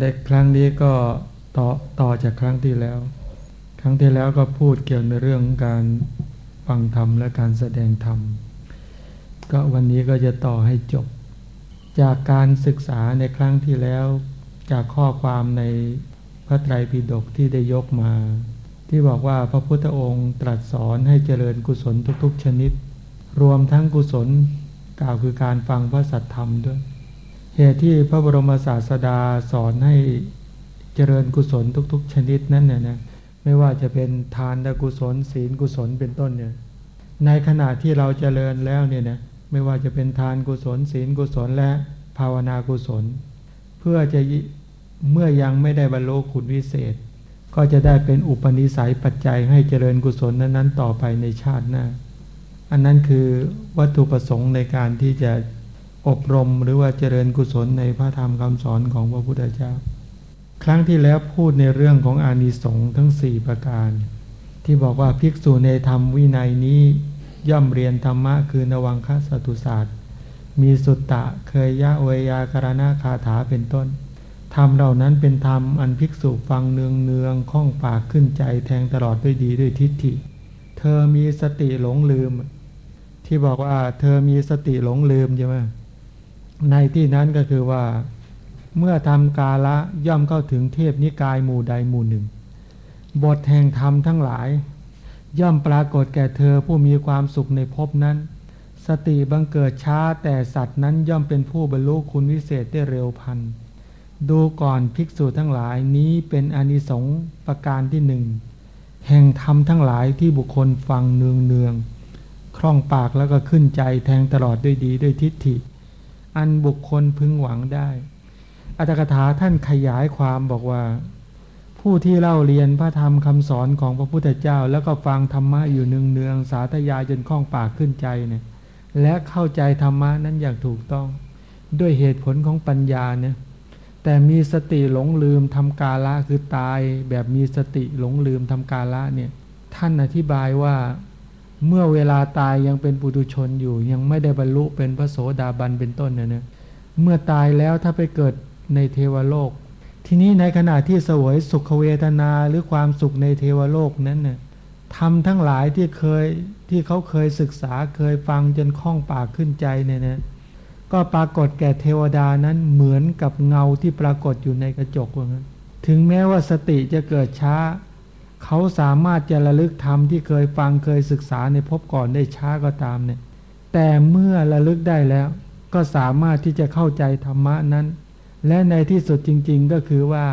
ในครั้งนี้ก็ต่อต่อจากครั้งที่แล้ว ครั้งที่แล้วก็พูดเกี่ยวในเรื่องการฟังธรรมและการแสดงธรรม ก็วันนี้ก็จะต่อให้จบ จากการศึกษาในครั้งที่แล้ว จากข้อความในพระไตรปิฎกที่ได้ยกมา ที่บอกว่าพระพุทธองค์ตรัสสอนให้เจริญกุศลทุกๆชนิด รวมทั้งกุศลกล่าวคือการฟังพระสัทธรรมด้วย เหตุที่พระบรมศาสดาสอนให้เจริญกุศลทุก ๆ ชนิดนั้นเนี่ยนะไม่ว่าจะเป็นทานกุศล ศีลกุศลเป็นต้นเนี่ยในขณะที่เราเจริญแล้วเนี่ยนะไม่ว่าจะเป็นทานกุศล ศีลกุศลและภาวนากุศล เพื่อจะเมื่อยังไม่ได้บรรลุคุณวิเศษ ก็จะได้เป็นอุปนิสัยปัจจัยให้เจริญกุศลนั้นๆ ต่อไปในชาติหน้า อันนั้นคือวัตถุประสงค์ในการที่จะ อบรมหรือว่าเจริญกุศลในพระธรรมคำสอนของพระพุทธเจ้า ครั้งที่แล้วพูดในเรื่องของอานิสงส์ทั้งสี่ประการ ที่บอกว่าภิกษุในธรรมวินัยนี้ย่อมเรียนธรรมะคือนวังคสตุศาสตร์ มีสุตตะเคยยะเวยากรณาคาถาเป็นต้นธรรมเหล่านั้นเป็นธรรมอันภิกษุฟังเนืองเนืองคล่องปากขึ้นใจแทงตลอดด้วยดีด้วยทิฏฐิ เธอมีสติหลงลืม ที่บอกว่าเธอมีสติหลงลืมใช่ไหม ในที่นั้นก็คือว่า เมื่อทำกาละย่อมเข้าถึงเทพนิกายหมู่ใดหมู่หนึ่ง บทแห่งธรรมทั้งหลาย ย่อมปรากฏแก่เธอผู้มีความสุขในภพนั้น สติบังเกิดช้าแต่สัตว์นั้นย่อมเป็นผู้บรรลุคุณวิเศษได้เร็วพันดูก่อนภิกษุทั้งหลายนี้เป็นอนิสงส์ประการที่หนึ่งแห่งธรรมทั้งหลายที่บุคคลฟังเนืองเนืองคล่องปากแล้วก็ขึ้นใจแทงตลอดด้วยดีด้วยทิฏฐิ อันบุคคลพึงหวังได้อัตถกถาท่านขยายความบอกว่า ผู้ที่เล่าเรียนพระธรรมคำสอนของพระพุทธเจ้า แล้วก็ฟังธรรมะอยู่เนืองเนืองสาธยายจนคล่องปากขึ้นใจเนี่ยและเข้าใจธรรมะนั้นอย่างถูกต้อง ด้วยเหตุผลของปัญญาเนี่ยแต่มีสติหลงลืมทำกาละคือตาย แบบมีสติหลงลืมทำกาละเนี่ยท่านอธิบายว่า เมื่อเวลาตายยังเป็นปุถุชนอยู่ ยังไม่ได้บรรลุเป็นพระโสดาบันเป็นต้นเนี่ยเมื่อตายแล้วถ้าไปเกิดในเทวโลก ทีนี้ในขณะที่สวยสุขเวทนาหรือความสุขในเทวโลกนั้นเนี่ยทำทั้งหลายที่เคยที่เขาเคยศึกษาเคยฟังจนคล่องปากขึ้นใจเนี่ยนะก็ปรากฏแก่เทวดานั้นเหมือนกับเงาที่ปรากฏอยู่ในกระจกว่างั้นถึงแม้ว่าสติจะเกิดช้า เขาสามารถจะระลึกธรรมที่เคยฟังเคยศึกษาในภพก่อนได้ช้าก็ตามเนี่ย แต่เมื่อระลึกได้แล้ว ก็สามารถที่จะเข้าใจธรรมะนั้น และในที่สุดจริง ๆ ก็คือว่า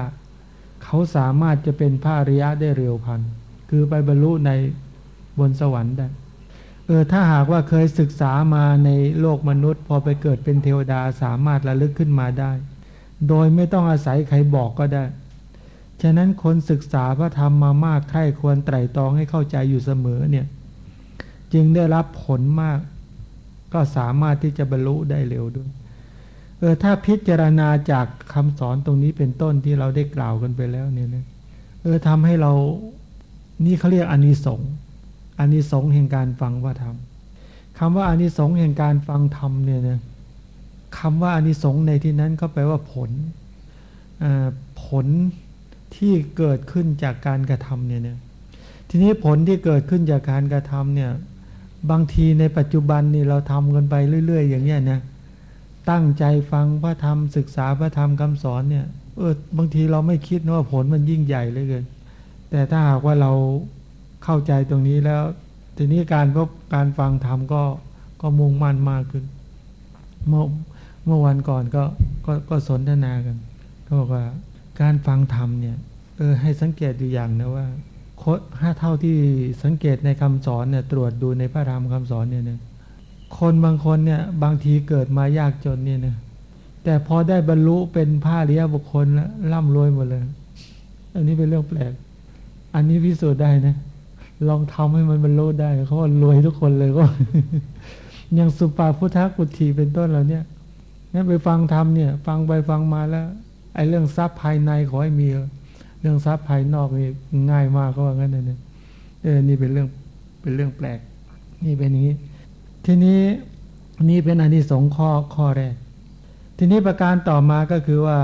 เขาสามารถจะเป็นพระอริยะได้เร็วพันคือไปบรรลุในบนสวรรค์ได้เออถ้าหากว่าเคยศึกษามาในโลกมนุษย์ พอไปเกิดเป็นเทวดาสามารถระลึกขึ้นมาได้ โดยไม่ต้องอาศัยใครบอกก็ได้ ฉะนั้นคนศึกษาพระธรรมมามากใครควรไตรตรองให้เข้าใจอยู่เสมอเนี่ย จึงได้รับผลมาก ก็สามารถที่จะบรรลุได้เร็วด้วย เออถ้าพิจารณาจากคำสอนตรงนี้เป็นต้นที่เราได้กล่าวกันไปแล้วเนี่ยนะเออทำให้เรานี่เขาเรียกอานิสงส์อานิสงส์แห่งการฟังว่าธรรมคำว่าอานิสงส์แห่งการฟังธรรมเนี่ยนะคำว่าอานิสงส์ในที่นั้นก็แปลว่าผลผล ที่เกิดขึ้นจากการกระทำเนี่ยนะทีนี้ผลที่เกิดขึ้นจากการกระทำเนี่ย บางทีในปัจจุบันนี่เราทำกันไปเรื่อย ๆ อย่างเงี้ยนะตั้งใจฟังพระธรรมศึกษาพระธรรมคำสอนเนี่ยเออบางทีเราไม่คิดว่าผลมันยิ่งใหญ่เลยเกินแต่ถ้าหากว่าเราเข้าใจตรงนี้แล้ว ทีนี้การพบการฟังธรรมก็ก็มุ่งมั่นมากขึ้น เมื่อเมื่อวันก่อนก็ก็ก็สนทนากันเขาบอกว่า การฟังธรรมเนี่ยเออให้สังเกตอยู่อย่างนะว่าถ้าเท่าที่สังเกตในคำสอนเนี่ยตรวจดูในพระธรรมคำสอนเนี่ยเนี่ยคนบางคนเนี่ยบางทีเกิดมายากจนเนี่ยนะแต่พอได้บรรลุเป็นพระเรียบุคคลแล้วร่ำรวยหมดเลย อันนี้เป็นเรื่องแปลก อันนี้พิสูจน์ได้นะ ลองทำให้มันบรรลุได้เขาว่ารวยทุกคนเลยก็อย่างสุปาพุทธกุฏิเป็นต้นเราเนี่ยนั่นไปฟังธรรมเนี่ย ฟังไปฟังมาแล้ว ไอ้เรื่องทรัพย์ภายในขอให้มี เรื่องทรัพย์ภายนอกนี่ง่ายมากก็ว่างั้นเลยเออนี่เป็นเรื่องเป็นเรื่องแปลก นี่เป็นอย่างนี้ ทีนี้นี่เป็นอันที่สงข้อข้อแรก ทีนี้ประการต่อมาก็คือว่า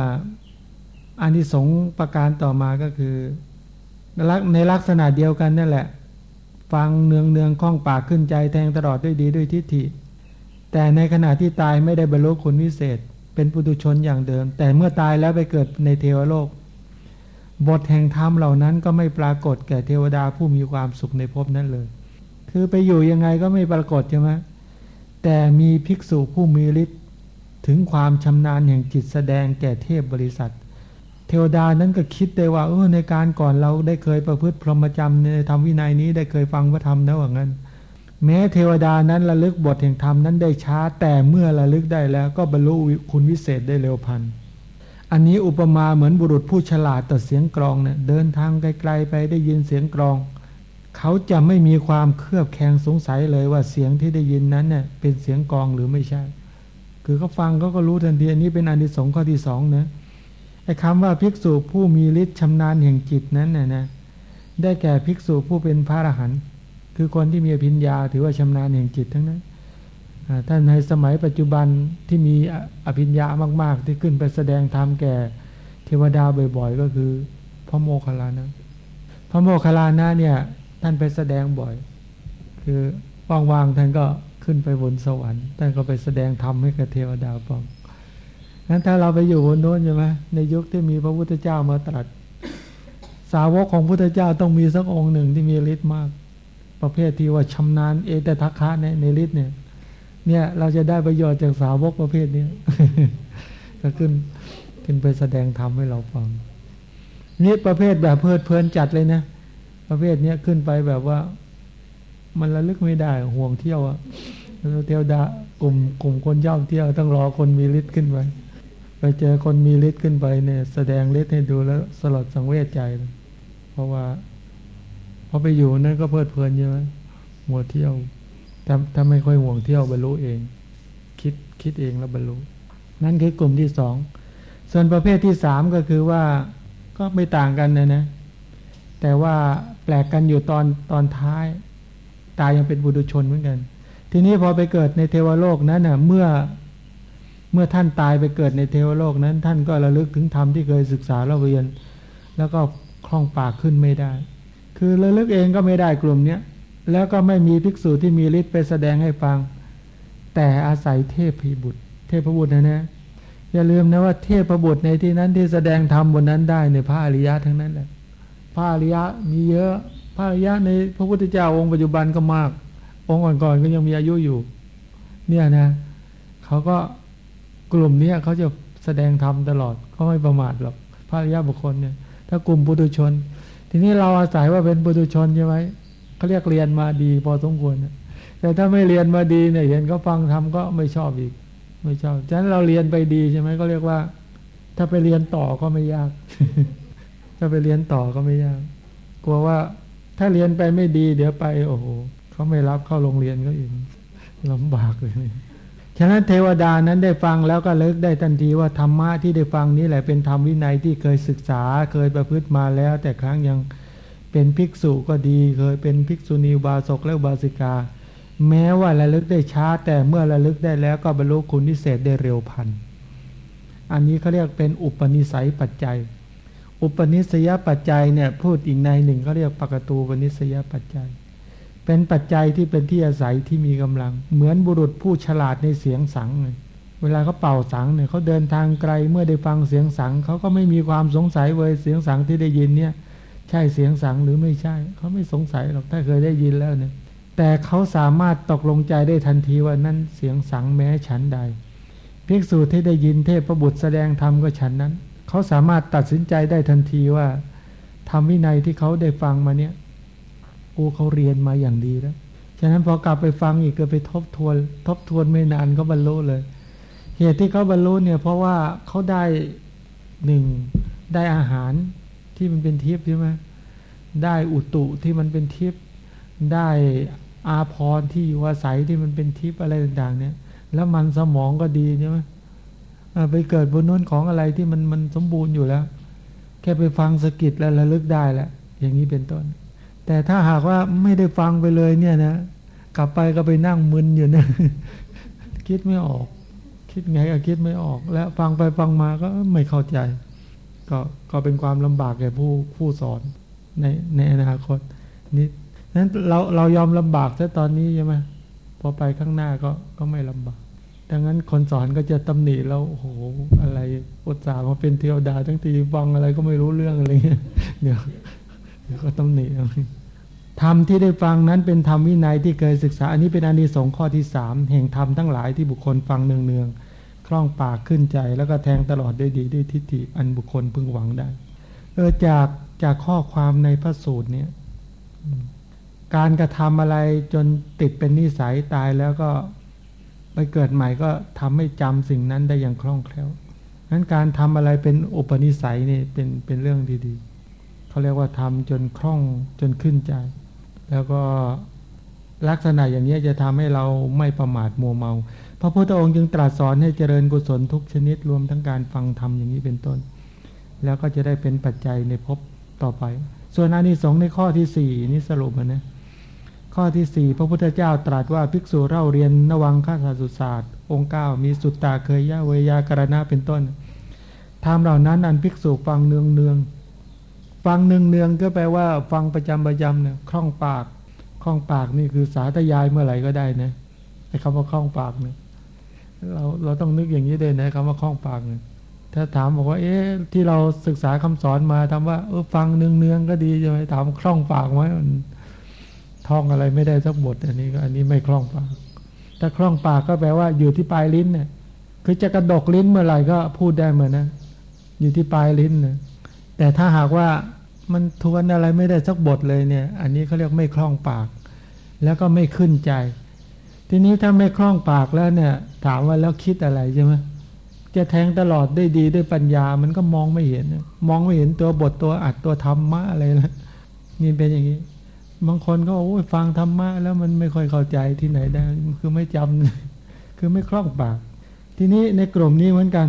อันที่สงประการต่อมาก็คือในลักษณะเดียวกันนั่นแหละ ฟังเนืองเนืองคล้องปากขึ้นใจแทงตลอดด้วยดีด้วยทิฏฐิ แต่ในขณะที่ตายไม่ได้บรรลุคุณวิเศษ เป็นปุถุชนอย่างเดิม แต่เมื่อตายแล้วไปเกิดในเทวโลก บทแห่งธรรมเหล่านั้นก็ไม่ปรากฏแก่เทวดาผู้มีความสุขในภพนั้นเลย คือไปอยู่ยังไงก็ไม่ปรากฏใช่ไหมแต่มีภิกษุผู้มีฤทธิ์ถึงความชำนาญแห่งจิตแสดงแก่เทพบริษัท เทวดานั้นก็คิดได้ว่าเออในการก่อนเราได้เคยประพฤติพรหมจรรย์ในธรรมวินัยนี้ได้เคยฟังพระธรรมนะว่างั้น แม้เทวดานั้นระลึกบทแห่งธรรมนั้นได้ช้า แต่เมื่อระลึกได้แล้วก็บรรลุคุณวิเศษได้เร็วพัน อันนี้อุปมาเหมือนบุรุษผู้ฉลาดต่อเสียงกรองเนี่ยเดินทางไกลๆไปได้ยินเสียงกรอง เขาจะไม่มีความเครือบแคลงสงสัยเลยว่าเสียงที่ได้ยินนั้นเนี่ยเป็นเสียงกรองหรือไม่ใช่ คือเขาฟังเขาก็รู้ทันทีอันนี้เป็นอันที่สองข้อที่สองนะไอ้คำว่าภิกษุผู้มีฤทธิ์ชำนาญแห่งจิตนั้นน่ะนะได้แก่ภิกษุผู้เป็นพระอรหันต์ คือคนที่มีอภิญญา ถือว่าชำนาญแห่งจิตทั้งนั้นท่านในสมัยปัจจุบันที่มีอภิญญามาก ๆ ที่ขึ้นไปแสดงธรรมแก่ เทวดาบ่อย ๆ ก็คือ พระโมคคัลลานะ พระโมคคัลลานะเนี่ย ท่านไปแสดงบ่อย คือว่างๆท่านก็ขึ้นไปบนสวรรค์ท่านก็ไปแสดงธรรมให้กับเทวดาฟังนั้นถ้าเราไปอยู่บนโน้นใช่ไหมในยุคที่มีพระพุทธเจ้ามาตรัส สาวกของพุทธเจ้าต้องมีสักองค์หนึ่งที่มีฤทธิ์มาก ประเภทที่ว่าชำนาญเอตทัคคะในในฤทธิ์เนี่ย เนี่ยเราจะได้ประโยชน์จากสาวกประเภทนี้ก็ขึ้นขึ้นไปแสดงธรรมให้เราฟัง นี่ประเภทแบบเพลิดเพลินจัดเลยนะประเภทนี้ขึ้นไปแบบว่า มันระลึกไม่ได้ห่วงเที่ยวอะเที่ยวดากลุ่มกลุ่มคนย่อมเที่ยวต้องรอคนมีฤทธิ์ขึ้นไปไปเจอคนมีฤทธิ์ขึ้นไปเนี่ย แสดงฤทธิ์ให้ดูแล้วสลดสังเวชใจ เพราะว่า อไปอยู่นั่นก็เพลิดเพลินใช่ไหมมัวเที่ยวถ้าถ้าไม่ค่อยห่วงเที่ยวบรรลุเอง คิดคิดเองแล้วบรรลุนั่นคือกลุ่มที่สองส่วนประเภทที่สามก็คือว่าก็ไม่ต่างกันนะนะ แต่ว่าแปลกกันอยู่ตอนตอนท้าย ตายยังเป็นบุตุชนเหมือนกัน ทีนี้พอไปเกิดในเทวโลกนั้นน่ะเมื่อเมื่อท่านตายไปเกิดในเทวโลกนั้น ท่านก็ระลึกถึงธรรมที่เคยศึกษาเราเรียน แล้วก็คล่องปากขึ้นไม่ได้ คือระลึกเองก็ไม่ได้กลุ่มเนี้ยแล้วก็ไม่มีภิกษุที่มีฤทธิ์ไปแสดงให้ฟัง แต่อาศัยเทพพิบุตร เทพบุตรนะนะอย่าลืมนะว่าเทพบุตรในที่นั้นที่แสดงธรรมบนนั้นได้ในพระอริยะทั้งนั้นแหละพระอริยะมีเยอะพระอริยะในพระพุทธเจ้าองค์ปัจจุบันก็มาก องค์ก่อนๆก็ยังมีอายุอยู่ เนี่ยนะเขาก็กลุ่มนี้เขาจะแสดงธรรมตลอดเขาไม่ประมาทหรอกพระอริยะบุคคลเนี่ย ถ้ากลุ่มปุถุชน ทีนี้เราอาศัยว่าเป็นปุถุชนใช่ไหมเขาเรียกเรียนมาดีพอสมควรแต่ถ้าไม่เรียนมาดีเนี่ยเห็นเขาฟังธรรมก็ไม่ชอบอีก ไม่ชอบฉะนั้นเราเรียนไปดีใช่ไหมก็เรียกว่า ถ้าไปเรียนต่อก็ไม่ยาก ถ้าไปเรียนต่อก็ไม่ยาก กลัวว่าถ้าเรียนไปไม่ดี เดี๋ยวไป โอ้โหเขาไม่รับเข้าโรงเรียนก็อีกลำบากเลย ฉะนั้นเทวดานั้นได้ฟังแล้วก็เลิกได้ทันทีว่าธรรมะที่ได้ฟังนี้แหละเป็นธรรมวินัยที่เคยศึกษาเคยประพฤติมาแล้ว แต่ครั้งยังเป็นภิกษุก็ดี เคยเป็นภิกษุณีบาศกและบาสิกา แม้ว่าระลึกได้ช้า แต่เมื่อระลึกได้แล้วก็บรรลุคุณนิเศษได้เร็วพัน อันนี้เขาเรียกเป็นอุปนิสัยปัจจัย อุปนิสัยปัจจัยเนี่ยพูดอีกในหนึ่งเขาเรียกปกตูปนิสัยปัจจัย เป็นปัจจัยที่เป็นที่อาศัยที่มีกำลัง เหมือนบุรุษผู้ฉลาดในเสียงสังเลยเวลาเขาเป่าสังเนี่ยเขาเดินทางไกลเมื่อได้ฟังเสียงสังเขาก็ไม่มีความสงสัยเว้ยเสียงสังที่ได้ยินเนี่ย ใช่เสียงสังหรือไม่ใช่ เขาไม่สงสัยหรอกถ้าเคยได้ยินแล้วเนี่ยแต่เขาสามารถตกลงใจได้ทันทีว่านั่นเสียงสังแม้ฉันใดภิกษุที่ได้ยินเทพประบุตรแสดงธรรมก็ฉันนั้น เขาสามารถตัดสินใจได้ทันทีว่าทำวินัยที่เขาได้ฟังมาเนี่ย โอ้เขาเรียนมาอย่างดีแล้ว ฉะนั้นพอกลับไปฟังอีกก็ไปทบทวน ทบทวนไม่นานก็บรรลุเลย เหตุที่เขาบรรลุเนี่ย เพราะว่าเขาได้หนึ่งได้อาหารที่มันเป็นทิพย์ใช่ไหมได้อุตุที่มันเป็นทิพย์ได้อาพรที่อยู่อาศัยที่มันเป็นทิพย์อะไรต่างๆ เนี่ย แล้วมันสมองก็ดีใช่ไหมไปเกิดบนน้นของอะไรที่มันมันสมบูรณ์อยู่แล้ว แค่ไปฟังสกิดแล้วระลึกได้แล้วอย่างนี้เป็นต้น แต่ถ้าหากว่าไม่ได้ฟังไปเลยเนี่ยนะกลับไปก็ไปนั่งมึนอยู่นะคิดไม่ออก คิดไงก็คิดไม่ออก แล้วฟังไปฟังมาก็ไม่เข้าใจ ก็ก็เป็นความลำบากแก่ผู้ผู้สอนในในอนาคตนี่นั้นเราเรายอมลำบากซะตอนนี้ใช่ไหมพอไปข้างหน้าก็ก็ไม่ลำบากดังนั้นคนสอนก็จะตำหนิเราโอ้โหอะไรอุตส่าห์มาเป็นเทวดาทั้งทีฟังอะไรก็ไม่รู้เรื่องอะไรเงี้ยเดี๋ยเดี๋ยว ก็ตำหนิเอาธรรมที่ได้ฟังนั้นเป็นธรรมวินัยที่เคยศึกษา อันนี้เป็นอานิสงส์ข้อที่สามแห่งธรรมทั้งหลายที่บุคคลฟังเนืองๆคล่องปากขึ้นใจ แล้วก็แทงตลอดได้ดีด้วยทิฏฐิอันบุคคลพึงหวังได้เออจากจากข้อความในพระสูตรเนี่ยการกระทำอะไรจนติดเป็นนิสัยตายแล้วก็ไปเกิดใหม่ก็ทำให้จำสิ่งนั้นได้อย่างคล่องแคล่วนั้นการทำอะไรเป็นอุปนิสัยนี่เป็นเป็นเรื่องดีๆ เขาเรียกว่าทำจนคล่องจนขึ้นใจ แล้วก็ลักษณะอย่างนี้จะทำให้เราไม่ประมาทมัวเมา พระพุทธองค์จึงตรัสสอนให้เจริญกุศลทุกชนิดรวมทั้งการฟังธรรมอย่างนี้เป็นต้น แล้วก็จะได้เป็นปัจจัยในภพต่อไป ส่วนอานิสงส์ในข้อที่สี่นี่สรุปนะข้อที่สี่พระพุทธเจ้าตรัสว่าภิกษุเล่าเรียนนวังฆาสสุศาสตร์ องค์เก้ามีสุตตาเคยยะเวยากรณะเป็นต้นทำเหล่านั้นอันภิกษุฟังเนืองเนือง ฟังเนืองเนืองก็แปลว่า ฟังประจำประจำเนี่ยคล่องปากคล่องปากนี่คือสาธยายเมื่อไหร่ก็ได้นะไอ้คำว่าคล่องปากเนี่ยเราเราต้องนึกอย่างนี้เลยนะคำว่าคล่องปากเนี่ยถ้าถามบอกว่า เอ๊ะที่เราศึกษาคำสอนมาทำว่าเออฟังเนืองเนืองก็ดีใช่ไหมถามคล่องปากไหมมันท่องอะไรไม่ได้สักบท อันนี้ก็อันนี้ไม่คล่องปากถ้าคล่องปากก็แปลว่าอยู่ที่ปลายลิ้นเนี่ยคือจะกระดกลิ้นเมื่อไหร่ก็พูดได้เหมือนนะอยู่ที่ปลายลิ้นนะแต่ถ้าหากว่า มันทวนอะไรไม่ได้สักบทเลยเนี่ย อันนี้เขาเรียกไม่คล่องปาก แล้วก็ไม่ขึ้นใจ ทีนี้ถ้าไม่คล่องปากแล้วเนี่ย ถามว่าแล้วคิดอะไรใช่ไหมจะแทงตลอดได้ดีด้วยปัญญา มันก็มองไม่เห็น มองไม่เห็นตัวบทตัวอัดตัวธรรมะอะไรนะนี่เป็นอย่างนี้ บางคนก็โอ้ยฟังธรรมะแล้วมันไม่ค่อยเข้าใจที่ไหนได้ คือไม่จำคือไม่คล่องปาก ทีนี้ในกลุ่มนี้เหมือนกัน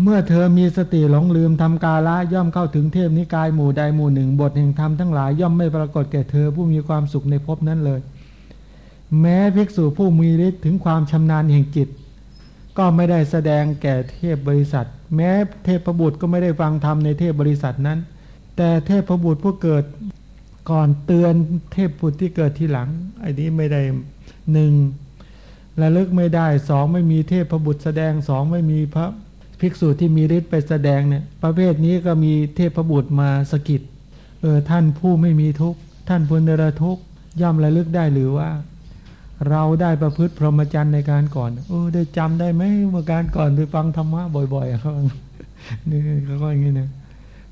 เมื่อเธอมีสติหลงลืมทำกาละย่อมเข้าถึงเทพนิกายหมู่ใดหมู่หนึ่ง บทแห่งธรรมทั้งหลายย่อมไม่ปรากฏแก่เธอผู้มีความสุขในภพนั้นเลย แม้ภิกษุผู้มีฤทธิ์ถึงความชำนาญแห่งจิต ก็ไม่ได้แสดงแก่เทพบริษัท แม้เทพประบุตรก็ไม่ได้ฟังธรรมในเทพบริษัทนั้น แต่เทพประบุตรผู้เกิดก่อนเตือนเทพบุตรที่เกิดทีหลังไอ้นี้ไม่ได้หนึ่งระลึกไม่ได้สองไม่มีเทพพบุตรแสดงสองไม่มีพระ ภิกษุที่มีฤทธิ์ไปแสดงเนี่ย ประเภทนี้ก็มีเทพบุตรมาสกิดเออท่านผู้ไม่มีทุกข์ ท่านผู้เนรทุกข์ย่อมระลึกได้หรือว่า เราได้ประพฤติพรหมจรรย์ในการก่อน เออได้จำได้ไหมเมื่อการก่อนไปฟังธรรมะบ่อยๆเขานี่เขาก็อย่างนี้นะ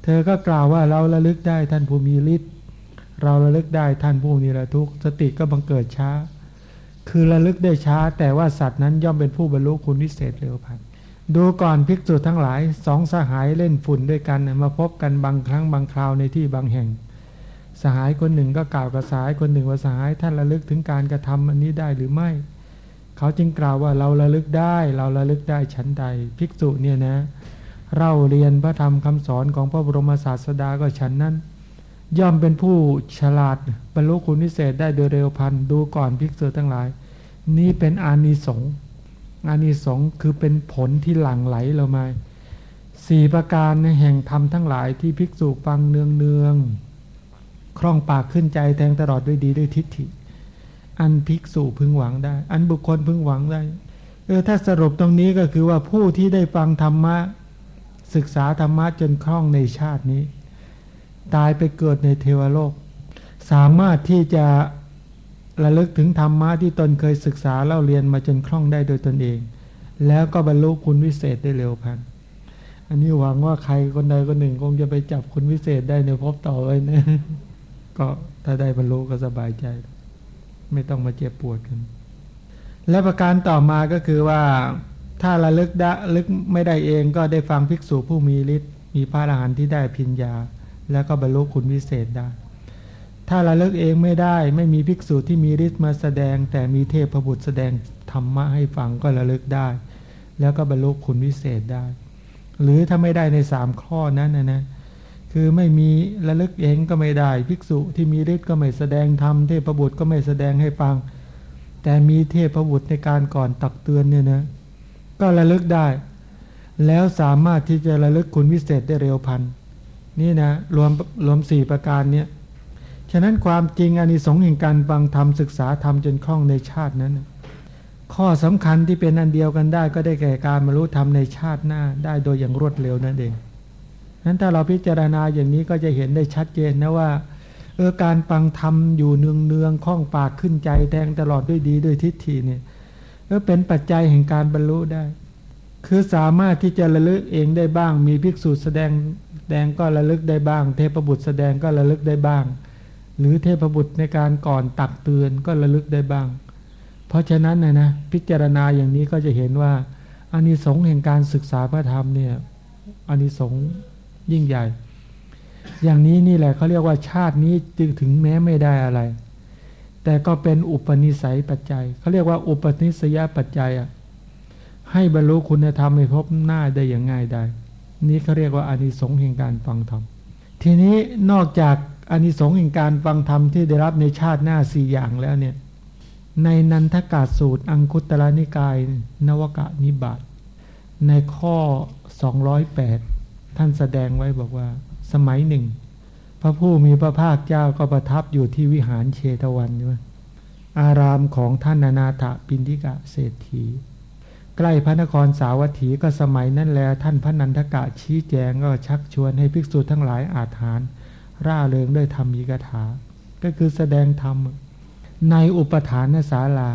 เธอก็กล่าวว่าเราระลึกได้ท่านผู้มีฤทธิ์เราระลึกได้ท่านผู้นิรทุกข์สติก็บังเกิดช้า คือระลึกได้ช้า แต่ว่าสัตว์นั้นย่อมเป็นผู้บรรลุคุณวิเศษเร็วพัน ดูก่อนภิกษุทั้งหลายสองสหายเล่นฝุ่นด้วยกันมาพบกันบางครั้งบางคราวในที่บางแห่ง สหายคนหนึ่งก็กล่าวกับสหายคนหนึ่งว่าสหายท่านระลึกถึงการกระทำอันนี้ได้หรือไม่ เขาจึงกล่าวว่าเราระลึกได้ เราระลึกได้ชั้นใด ภิกษุเนี่ยนะ เราเรียนพระธรรมคำสอนของพระบรมศาสดาก็ชั้นนั้น ย่อมเป็นผู้ฉลาดบรรลุคุณวิเศษได้โดยเร็วพันดูก่อนภิกษุทั้งหลาย นี้เป็นอานิสงส์ อานิสงส์คือเป็นผลที่หลั่งไหลเรามาสี่ประการในแห่งธรรมทั้งหลายที่ภิกษุฟังเนืองเนืองคล่องปากขึ้นใจแทงตลอดด้วยดีด้วยทิฏฐิ อันภิกษุพึงหวังได้ อันบุคคลพึงหวังได้เออถ้าสรุปตรงนี้ก็คือว่าผู้ที่ได้ฟังธรรมะ ศึกษาธรรมะจนคล่องในชาตินี้ ตายไปเกิดในเทวโลก สามารถที่จะ ระลึกถึงธรรมะที่ตนเคยศึกษาเล่าเรียนมาจนคล่องได้โดยตนเอง แล้วก็บรรลุคุณวิเศษได้เร็วพันอันนี้หวังว่าใครคนใดคนหนึ่ง คงจะไปจับคุณวิเศษได้ในพบต่อเลยนะก็ถ้าได้บรรลุก็สบายใจ ไม่ต้องมาเจ็บปวดกัน และประการต่อมาก็คือว่า ถ้าระลึกได้ลึกไม่ได้เองก็ได้ฟังภิกษุผู้มีฤทธิ์มีพระอรหันต์ที่ได้พิญญา แล้วก็บรรลุคุณวิเศษได้ ถ้าระลึกเองไม่ได้ไม่มีภิกษุที่มีฤทธิ์มาแสดง แต่มีเทพบุตรแสดงธรรมะให้ฟังก็ระลึกได้ แล้วก็บรรลุคุณวิเศษได้ หรือถ้าไม่ได้ในสามข้อนั้นนะนะคือไม่มีระลึกเองก็ไม่ได้ ภิกษุที่มีฤทธิ์ก็ไม่แสดงธรรมเทพบุตรก็ไม่แสดงให้ฟัง แต่มีเทพบุตรในการก่อนตักเตือนเนี่ยนะก็ระลึกได้ แล้วสามารถที่จะระลึกคุณวิเศษได้เร็วพันนี่นะรวมรวมสี่ประการเนี้ย ฉะนั้นความจริงอานิสงส์แห่งการฟังธรรมศึกษาธรรมจนคล่องในชาตินั้น ข้อสำคัญที่เป็นอันเดียวกันได้ก็ได้แก่การบรรลุธรรมในชาติหน้าได้โดยอย่างรวดเร็วนั่นเองนั้นถ้าเราพิจารณาอย่างนี้ก็จะเห็นได้ชัดเจนนะว่าเออการฟังธรรมอยู่เนืองเนืองคล่องปากขึ้นใจแทงตลอดด้วยดีด้วยทิฏฐิเนี่ยเออเป็นปัจจัยแห่งการบรรลุได้ คือสามารถที่จะระลึกเองได้บ้าง มีภิกษุแสดงแดงก็ระลึกได้บ้าง เทพบุตรแสดงก็ระลึกได้บ้าง หรือเทพบุตรในการก่อนตักเตือนก็ระลึกได้บ้าง เพราะฉะนั้นนะนะพิจารณาอย่างนี้ก็จะเห็นว่าอานิสงส์แห่งการศึกษาพระธรรมเนี่ยอานิสงส์ยิ่งใหญ่ อย่างนี้นี่แหละเขาเรียกว่าชาตินี้จึงถึงแม้ไม่ได้อะไร แต่ก็เป็นอุปนิสัยปัจจัยเขาเรียกว่าอุปนิสัยปัจจัยอะให้บรรลุคุณธรรมให้พบหน้าได้อย่างง่ายได้ นี้เขาเรียกว่าอานิสงส์แห่งการฟังธรรม ทีนี้นอกจาก อานิสงส์แห่งการฟังธรรมที่ได้รับในชาติหน้าสี่อย่างแล้วเนี่ย ในนันทกาสูตร อังคุตระนิกาย นวกะนิบาตในข้อ 208 ท่านแสดงไว้บอกว่า สมัยหนึ่ง พระผู้มีพระภาคเจ้าก็ประทับอยู่ที่วิหารเชตวันใช่ไหมอารามของท่านนานาถปินทิกะเศรษฐี ใกล้พระนครสาวัตถีก็สมัยนั้นแล้วท่านพระนันทกะชี้แจงก็ชักชวนให้ภิกษุทั้งหลายอาถาน ร่าเริงด้วยธรรมีกถา ก็คือแสดงธรรม ในอุปทานศาลา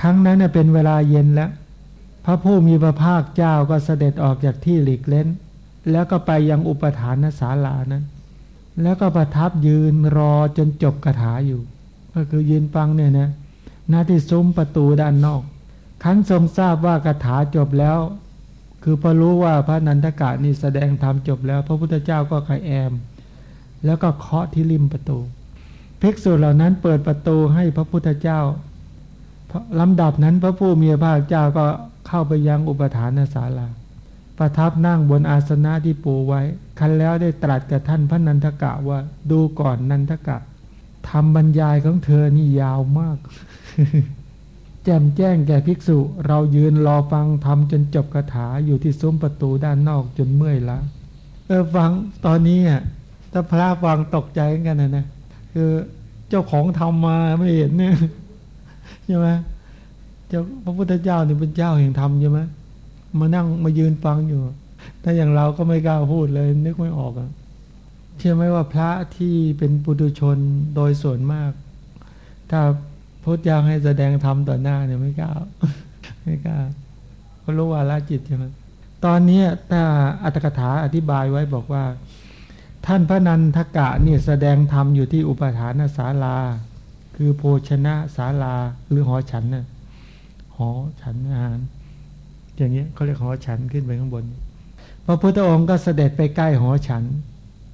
ครั้งนั้นเป็นเวลาเย็นแล้ว พระผู้มีพระภาคเจ้าก็เสด็จออกจากที่หลีกเล่นแล้วก็ไปยังอุปทานศาลานั้น แล้วก็ประทับยืนรอจนจบคาถาอยู่ ก็คือยืนฟังเนี่ยนะหน้าที่ซุ้มประตูด้านนอกครั้นทรงทราบว่าคาถาจบแล้ว คือพอรู้ว่าพระนันทกะนี่แสดงธรรมจบแล้ว พระพุทธเจ้าก็ไขแอม แล้วก็เคาะที่ริมประตูภิกษุเหล่านั้นเปิดประตูให้พระพุทธเจ้าลำดับนั้นพระผู้มีพระภาคเจ้าก็เข้าไปยังอุปทานศาลา ประทับนั่งบนอาสนะที่ปูไว้ คันแล้วได้ตรัสกับท่านพระนันทกะว่าดูก่อนนันทกะทำบรรยายของเธอนี่ยาวมาก แจ่มแจ้งแก่ภิกษุ เรายืนรอฟังทำจนจบคาถาอยู่ที่ซุ้มประตูด้านนอกจนเมื่อยล้าเออฟังตอนนี้อะ ถ้าพระฟังตกใจกันนะนะคือเจ้าของทำมาไม่เห็นเนี่ยใช่ไหมเจ้าพระพุทธเจ้านี่เป็นเจ้าแห่งธรรมใช่ไหมมานั่งมายืนฟังอยู่ ถ้าอย่างเราก็ไม่กล้าพูดเลย นึกไม่ออกอะเชื่อไหมว่าพระที่เป็นปุถุชนโดยส่วนมาก ถ้าพุทธเจ้าให้แสดงธรรมต่อหน้าเนี่ยไม่กล้า ไม่กล้าเขารู้ว่าละจิตใช่ไหมตอนนี้ถ้าอัตถกถาอธิบายไว้บอกว่า ท่านพระนันทกะเนี่ยแสดงธรรมอยู่ที่อุปทานศาลา คือโภชนะศาลาหรือหอฉันน่ะหอฉันอาหารอย่างเงี้ยเขาเรียกหอฉันขึ้นไปข้างบน พระพุทธองค์ก็เสด็จไปใกล้หอฉัน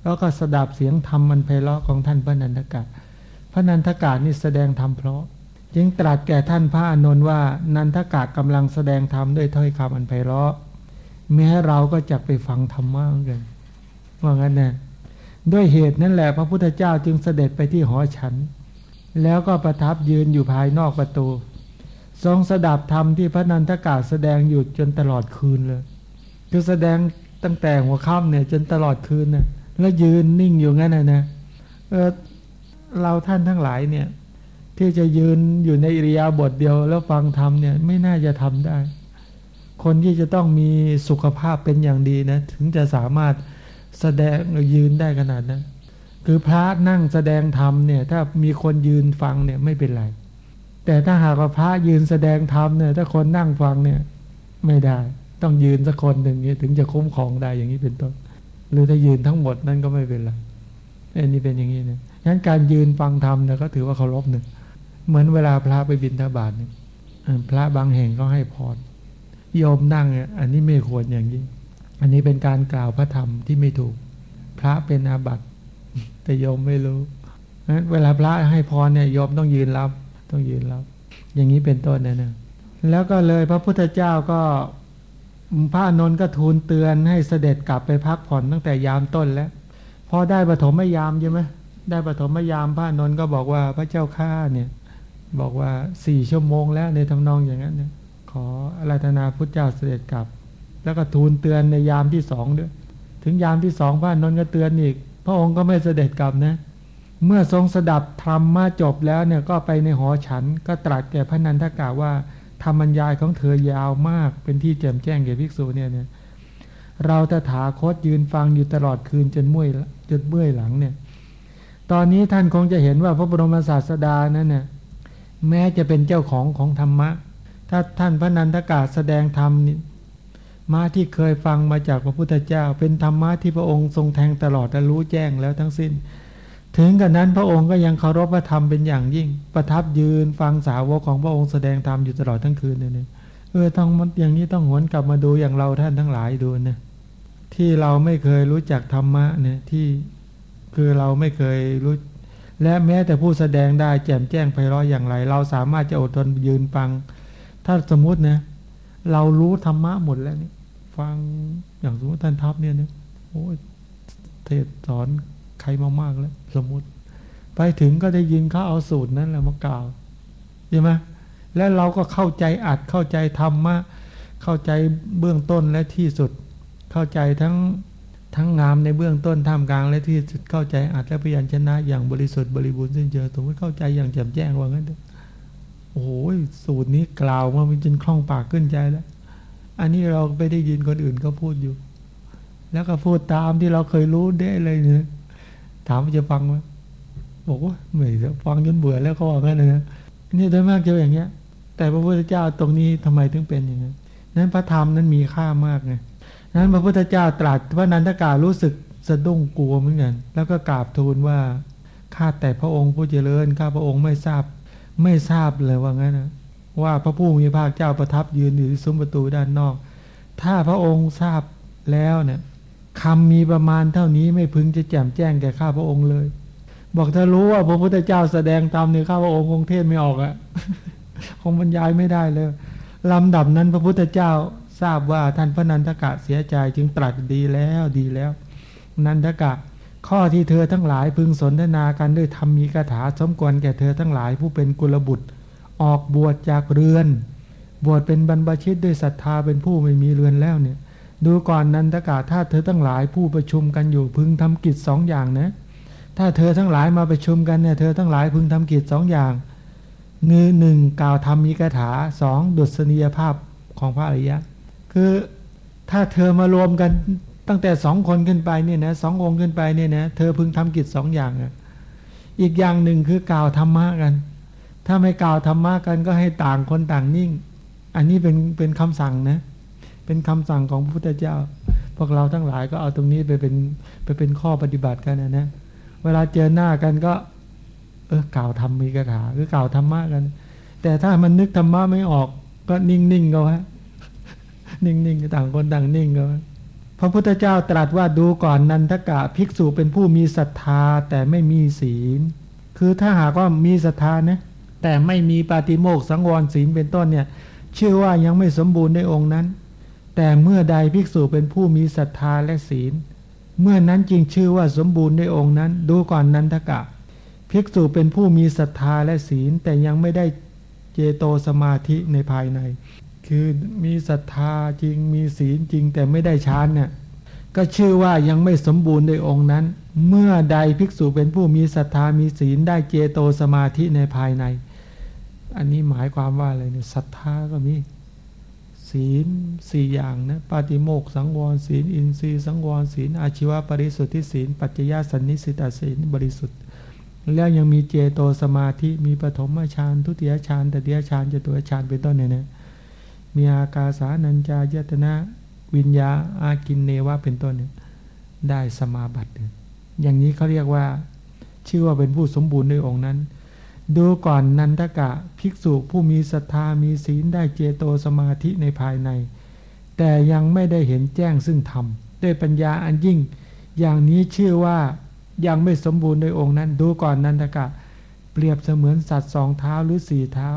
แล้วก็สดับเสียงธรรมมันไพเราะของท่านพระนันทกะ พระนันทกะนี่แสดงธรรมเพราะ จึงตรัสแก่ท่านพระอานนว่านันทกะกำลังแสดงธรรมด้วยถ้อยคำอันไพเราะแม้เราก็จะไปฟังธรรมะเหมือนกันว่างั้นนะ ด้วยเหตุนั่นแหละพระพุทธเจ้าจึงเสด็จไปที่หอฉัน แล้วก็ประทับยืนอยู่ภายนอกประตู ทรงสดับธรรมที่พระนันทกาแสดงอยู่จนตลอดคืนเลย คือแสดงตั้งแต่หัวค่ำเนี่ยจนตลอดคืนนี่ยแล้วยืนนิ่งอยู่งั้นนะนะเออเราท่านทั้งหลายเนี่ย ที่จะยืนอยู่ในอิริยาบถเดียวแล้วฟังธรรมเนี่ยไม่น่าจะทำได้ คนที่จะต้องมีสุขภาพเป็นอย่างดีนะ ถึงจะสามารถ แสดงยืนได้ขนาดนั้น คือพระนั่งแสดงธรรมเนี่ย ถ้ามีคนยืนฟังเนี่ยไม่เป็นไร แต่ถ้าหากว่าพระยืนแสดงธรรมเนี่ย ถ้าคนนั่งฟังเนี่ย ไม่ได้ ต้องยืนสักคนหนึ่งนี้ถึงจะคุ้มครองได้อย่างนี้เป็นต้น หรือถ้ายืนทั้งหมดนั่นก็ไม่เป็นไรอันนี้เป็นอย่างนี้เนี่ยงั้นการยืนฟังธรรมเนี่ยก็ถือว่าเคารพหนึ่งเหมือนเวลาพระไปบิณฑบาตเนี่ยพระบางแห่งก็ให้พรโยมนั่งเนี่ยอันนี้ไม่ควรอย่างยิ่ง อันนี้เป็นการกล่าวพระธรรมที่ไม่ถูก พระเป็นอาบัติแต่โยมไม่รู้งั้นเวลาพระให้พรเนี่ยโยมต้องยืนรับ ต้องยืนรับ อย่างนี้เป็นต้นนะนะแล้วก็เลยพระพุทธเจ้าก็พระนนท์ก็ทูลเตือนให้เสด็จกลับไปพักผ่อนตั้งแต่ยามต้นแล้ว พอได้ปฐมยามใช่ไหมได้ปฐมยามพระนนท์ก็บอกว่าพระเจ้าข้าเนี่ย บอกว่าสี่ชั่วโมงแล้วในทำนองอย่างนั้นเนี่ยขออาราธนาพุทธเจ้าเสด็จกลับ แล้วก็ทูลเตือนในยามที่สองด้วย ถึงยามที่สองพระนนท์ก็เตือนอีก พระองค์ก็ไม่เสด็จกลับนะ เมื่อทรงสดับธรรมมาจบแล้วเนี่ยก็ไปในหอฉันก็ตรัสแก่พระนันทกาว่าธรรมัญญายของเธอยาวมากเป็นที่แจ่มแจ้งแก่ภิกษุเนี่ยเนี่ยเราตถาคตยืนฟังอยู่ตลอดคืนจนมื่อยจนเมื่อยหลังเนี่ย ตอนนี้ท่านคงจะเห็นว่าพระบรมศาสดานั้นเนี่ยแม้จะเป็นเจ้าของของธรรมะ ถ้าท่านพระนันทกาแสดงธรรม มาที่เคยฟังมาจากพระพุทธเจ้า เป็นธรรมะที่พระองค์ทรงแทงตลอดและรู้แจ้งแล้วทั้งสิ้น ถึงกับนั้นพระองค์ก็ยังเคารพพระธรรมเป็นอย่างยิ่ง ประทับยืนฟังสาวกของพระองค์แสดงธรรมอยู่ตลอดทั้งคืนเนี่ยเออต้องอย่างนี้ต้องหวนกลับมาดูอย่างเราท่านทั้งหลายดูนะที่เราไม่เคยรู้จักธรรมะเนี่ยที่คือเราไม่เคยรู้และแม้แต่ผู้แสดงได้แจ่มแจ้งไพเราะอย่างไร เราสามารถจะอดทนยืนฟัง ถ้าสมมตินะ เรารู้ธรรมะหมดแล้วนี่ฟังอย่างสมมติท่านทัพเนี่ยนะโอ้เทศสอนใครมามากแล้ว สมมติ ไปถึงก็ได้ยินเขาเอาสูตรนั้นแหละมากล่าวใช่ไหมแล้วเราก็เข้าใจอัดเข้าใจธรรมะเข้าใจเบื้องต้นและที่สุด เข้าใจทั้งทั้งงามในเบื้องต้นท่ามกลางและที่สุดเข้าใจอัดและพยัญชนะอย่างบริสุทธิ์บริบูรณ์สิ้นเชิงสมมติเข้าใจอย่างแจ่มแจ้งว่างั้น โอ้โหสูตรนี้กล่าวมามันจนคล่องปากขึ้นใจแล้ว อันนี้เราไปได้ยินคนอื่นเขาพูดอยู่ แล้วก็พูดตามที่เราเคยรู้ได้เลยเนี่ยถามว่าจะฟังไหมบอกว่าไม่ฟังจนเบื่อแล้วเขาบอกงั้นเลยนะนี่โดยมากจะอย่างเงี้ย แต่พระพุทธเจ้าตรงนี้ทำไมถึงเป็นอย่างนั้นนั้นพระธรรมนั้นมีค่ามากไงนั้นพระพุทธเจ้าตรัสว่านันทการู้สึกสะดุ้งกลัวเหมือนกันแล้วก็กราบทูลว่าข้าแต่พระองค์ผู้เจริญข้าพระองค์ไม่ทราบ ไม่ทราบเลยว่างั้นนะว่าพระผู้มีพระเจ้าประทับยืนอยู่ที่ซุ้มประตูด้านนอก ถ้าพระองค์ทราบแล้วเนี่ยคำมีประมาณเท่านี้ไม่พึงจะแจ่มแจ้งแก่ข้าพระองค์เลย บอกถ้ารู้ว่าพระพุทธเจ้าแสดงตามเนี่ยข้าพระองค์คงเทศไม่ออกอะคงบรรยายไม่ได้เลยลำดับนั้นพระพุทธเจ้าทราบว่าท่านพระนันทกะเสียใจจึงตรัสดีแล้วดีแล้ว นันทกะ ข้อที่เธอทั้งหลายพึงสนทนากันด้วยธรรมีคาถาสมควรแก่เธอทั้งหลายผู้เป็นกุลบุตร ออกบวชจากเรือน บวชเป็นบรรพชิตด้วยศรัทธาเป็นผู้ไม่มีเรือนแล้วเนี่ย ดูก่อนนันทกะถ้าเธอทั้งหลายผู้ประชุมกันอยู่พึงทำกิจสองอย่างนะ ถ้าเธอทั้งหลายมาประชุมกันเนี่ยเธอทั้งหลายพึงทำกิจสองอย่างเงือหนึ่งกล่าวธรรมีคาถาสองดุษณียภาพของพระอริยะ คือถ้าเธอมารวมกัน ตั้งแต่สองคนขึ้นไปเนี่ยนะสององค์ขึ้นไปเนี่ยนะเธอพึงทำกิจสองอย่างอะอีกอย่างหนึ่งคือกล่าวธรรมะกัน ถ้าไม่กล่าวธรรมะกันก็ให้ต่างคนต่างนิ่ง อันนี้เป็นเป็นคำสั่งนะ เป็นคำสั่งของพระพุทธเจ้า พวกเราทั้งหลายก็เอาตรงนี้ไปเป็นไปเป็นข้อปฏิบัติกันนะนะ เวลาเจอหน้ากันก็ เออกล่าวธรรมมีกระถาคือกล่าวธรรมะกัน แต่ถ้ามันนึกธรรมะไม่ออก ก็นิ่งๆก็ฮะนิ่งๆต่างคนต่างนิ่งก็ พระพุทธเจ้าตรัสว่าดูก่อนนันทกะภิกษุเป็นผู้มีศรัทธาแต่ไม่มีศีล คือถ้าหากว่ามีศรัทธานะแต่ไม่มีปาฏิโมกสังวรศีลเป็นต้นเนี่ยชื่อว่ายังไม่สมบูรณ์ในองค์นั้น แต่เมื่อใดภิกษุเป็นผู้มีศรัทธาและศีล เมื่อนั้นจึงชื่อว่าสมบูรณ์ในองค์นั้น ดูก่อนนันทกะ ภิกษุเป็นผู้มีศรัทธาและศีลแต่ยังไม่ได้เจโตสมาธิในภายใน คือมีศรัทธาจริงมีศีลจริงแต่ไม่ได้ฌานเนี่ยก็ชื่อว่ายังไม่สมบูรณ์ในองค์นั้น เมื่อใดภิกษุเป็นผู้มีศรัทธามีศีลได้เจโตสมาธิในภายใน อันนี้หมายความว่าอะไรเนี่ยศรัทธาก็มีศีลสี่อย่างนะปาติโมกสังวรศีล อินทรีย์สังวรศีล อาชีวะปริสุทธิศีล ปัจจยสันนิสิตาศีลบริสุทธิ์ แล้วยังมีเจโตสมาธิมีปฐมฌานทุติยฌานตติยฌานจตุตฌานเป็นต้นเนี่ยนะ มีอากาสานัญจายตนะวิญญาอากินเนวะเป็นต้นเนี่ยได้สมาบัติอย่างนี้เขาเรียกว่า ชื่อว่าเป็นผู้สมบูรณ์ในองค์นั้น ดูก่อนนันทกะภิกษุผู้มีศรัทธามีศีลได้เจโตสมาธิในภายใน แต่ยังไม่ได้เห็นแจ้งซึ่งธรรมด้วยปัญญาอันยิ่ง อย่างนี้ชื่อว่ายังไม่สมบูรณ์ในองค์นั้น ดูก่อนนันทกะ เปรียบเสมือนสัตว์สองเท้าหรือสี่เท้า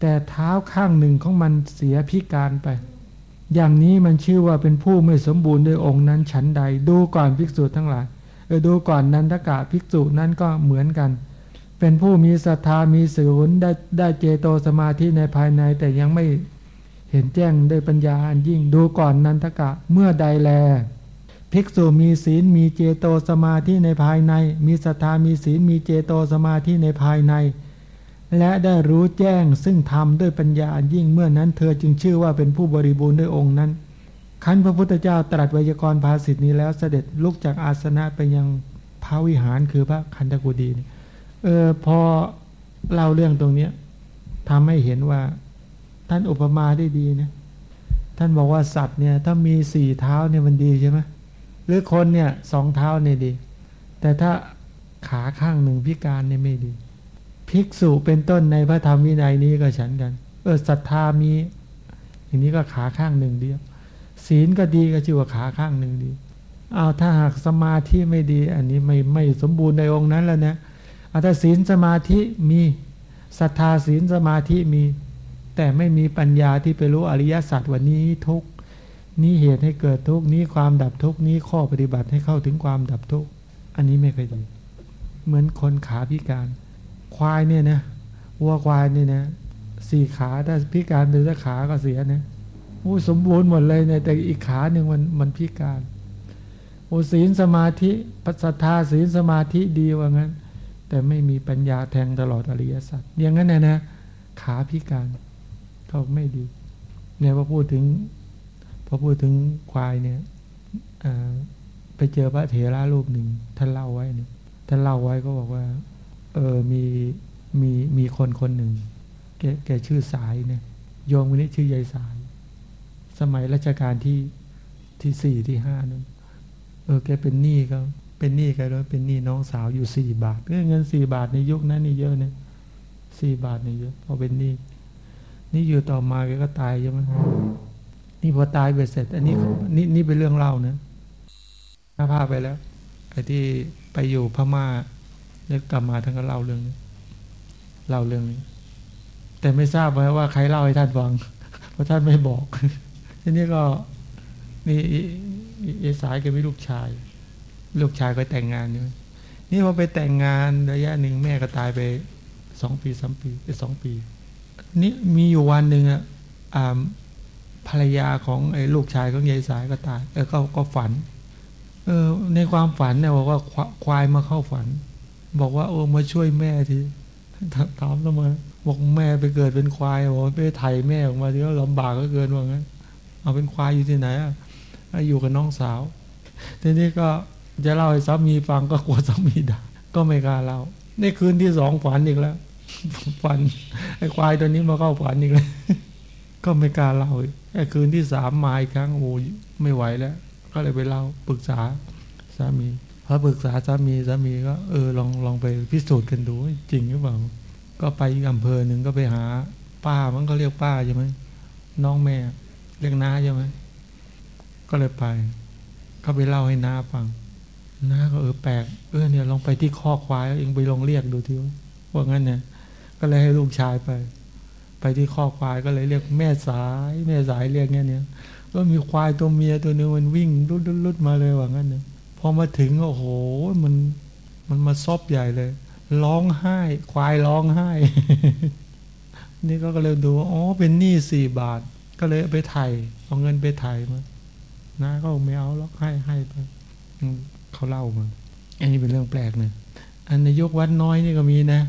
แต่เท้าข้างหนึ่งของมันเสียพิการไป อย่างนี้มันชื่อว่าเป็นผู้ไม่สมบูรณ์ด้วยองค์นั้นฉันใด ดูก่อนภิกษุทั้งหลาย เออดูก่อนนันทกะภิกษุนั้นก็เหมือนกัน เป็นผู้มีศรัทธามีสืนได้ได้เจโตสมาธิในภายในแต่ยังไม่เห็นแจ้งด้วยปัญญาอันยิ่งดูก่อนนันทกะเมื่อใดแล ภิกษุมีศีลมีเจโตสมาธิในภายใน มีศรัทธามีศีลมีเจโตสมาธิในภายใน และได้รู้แจ้งซึ่งทำด้วยปัญญายิ่งเมื่อนั้นเธอจึงชื่อว่าเป็นผู้บริบูรณ์ด้วยองค์นั้นขันพระพุทธเจ้าตรัสไวยากรณ์ภาสิทธินี้แล้วเสด็จลุกจากอาสนะไปยังพระวิหารคือพระคันธกุฎีเออพอเล่าเรื่องตรงเนี้ยทำให้เห็นว่าท่านอุปมาได้ดีนะท่านบอกว่าสัตว์เนี่ยถ้ามีสี่เท้าเนี่ยมันดีใช่ไหมหรือคนเนี่ยสองเท้าเนี่ยดี แต่ถ้าขาข้างหนึ่งพิการเนี่ยไม่ดี ภิกษุเป็นต้นในพระธรรมวินัยนี้ก็ฉันกัน เออศรัทธามี อย่างนี้ก็ขาข้างหนึ่งเดียว ศีลก็ดีก็ชื่อว่าขาข้างหนึ่งดีเอาถ้าหากสมาธิไม่ดี อันนี้ไม่ไม่สมบูรณ์ในองค์นั้นแล้วนะเอาถ้าศีลสมาธิมีศรัทธาศีลสมาธิมี แต่ไม่มีปัญญาที่ไปรู้อริยสัจวันนี้ทุกนี้เหตุให้เกิดทุกนี้ความดับทุกนี้ข้อปฏิบัติให้เข้าถึงความดับทุกอันนี้ไม่เคยดี เหมือนคนขาพิการ ควายเนี่ยนะวัวควายเนี่ยนะสี่ขาถ้าพิการเป็นสักขาก็เสียนะโอ้สมบูรณ์หมดเลยเนี่ยแต่อีกขาหนึ่งมันมันพิการโอ้ศีลสมาธิปัสสธาศีลสมาธิดีว่างั้น แต่ไม่มีปัญญาแทงตลอดอริยสัจอย่างนั้นนะนะขาพิการเขาไม่ดีเนี่ยพอพูดถึงพอพูดถึงควายเนี่ยไปเจอพระเถระรูปหนึ่งท่านเล่าไว้เนี่ยท่านเล่าไว้ก็บอกว่า เออมีมีมีคนคนหนึ่งแกแกชื่อสายเนี่ยโยมคนนี้ชื่อยายสาย สมัยรัชกาลที่ที่สี่ที่ห้านั้นเออแกเป็นหนี้ก็เป็นหนี้แกแล้วเป็นหนี้น้องสาวอยู่สี่บาทเงินสี่บาทในยุคนั้นนี่เยอะเนี่ยสี่บาทนี่เยอะพอเป็นหนี้นี่อยู่ต่อมาแกก็ตายใช่ไหมนี่พอตายไปเสร็จ อันนี้นี่นี่เป็นเรื่องเล่านะถ้าพาไปแล้วไอ้ที่ไปอยู่พม่า แล้วกลับมาท่านก็เล่าเรื่องนี้เล่าเรื่องนี้ แต่ไม่ทราบไว้ว่าใครเล่าให้ท่านฟัง เพราะท่านไม่บอก ทีนี้ก็นี่ยายสายก็มีลูกชาย ลูกชายก็แต่งงานอยู่นี่พอไปแต่งงานระยะหนึ่งแม่ก็ตายไปสองปีสามปีไปสองปี นี่มีอยู่วันหนึ่งอะภรรยาของไอ้ลูกชายของยายสายก็ตายเออก็ก็ฝัน เออ ในความฝันเนี่ยบอกว่าควายมาเข้าฝัน บอกว่าโอ้มาช่วยแม่ทีถามทำไมบอกแม่ไปเกิดเป็นควายบอกไปไถ่แม่ออกมาที่ก็ลำบากก็เกินว่างั้น เอาเป็นควายอยู่ที่ไหนอะอยู่กับน้องสาวทีนี้ก็จะเล่าให้สามีฟังก็กลัวสามีด่าก็ไม่กล้าเล่าในคืนที่สองฝันอีกแล้วฝันไอ้ควายตัวนี้มาเข้าฝันอีกแล้วก็ไม่กล้าเล่าไอ้คืนที่สามมาอีกครั้งโอ้ไม่ไหวแล้ว ก็เลยไปเล่าปรึกษาสามี พอปรึกษาสามีสามีก็เออลองลองไปพิสูจน์กันดูจริงหรือเปล่า ก็ไปอำเภอหนึ่งก็ไปหาป้ามันก็เรียกป้าใช่ไหมน้องแม่เรียกน้าใช่ไหมก็เลยไป เขาไปเล่าให้น้าฟังน้าก็เออแปลกเออเนี่ยลองไปที่ข้อควายเองไปลองเรียกดูทีว่างั้นเนี่ย ก็เลยให้ลูกชายไป ไปที่ข้อควายก็เลยเรียกแม่สาย แม่สายเรียกเงี้ยเนี่ยก็มีควายตัวเมียตัวนึงมันวิ่งรุดรุดมาเลยว่างั้นเนี่ย พอมาถึงโอ้โหมันมันมาซบใหญ่เลย ร้องไห้ ควายร้องไห้ นี่ก็เลยดูอ๋อเป็นหนี้สี่บาท ก็เลยไปไถ่เอาเงินไปไถ่มานะก็ไม่เอาแล้วให้ให้ไปเขาเล่ามาอันนี้เป็นเรื่องแปลกเนี่ยอันในยกวัดน้อยนี่ก็มีนะ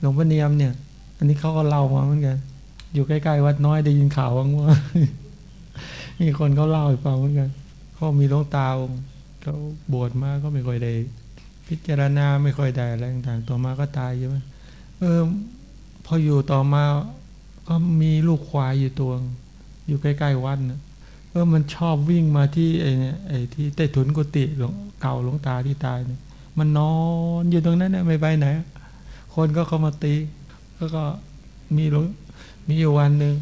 หลวงพ่อเนียมเนี่ย อันนี้เขาก็เล่ามาเหมือนกัน อยู่ใกล้ๆวัดน้อยได้ยินข่าวว่ามีคนเขาเล่าให้ฟังเหมือนกันเขามีหลวงตาอง เขาบวชมาก็ไม่ค่อยได้ พิจารณาไม่ค่อยได้อะไรต่างๆต่อมาก็ตายใช่ไหมเออพออยู่ต่อมาก็มีลูกควายอยู่ตัว อยู่ใกล้ๆวัดนะเออมันชอบวิ่งมาที่ไอ้เนี่ยไอ้ที่ใต้ถุนกุฏิหลวงเก่าหลวงตาที่ตายเนี่ยมันนอนอยู่ตรงนั้นเนี่ยไม่ไปไหน คนก็เข้ามาตีแล้วก็มีหลวงมีอยู่วันหนึ่ง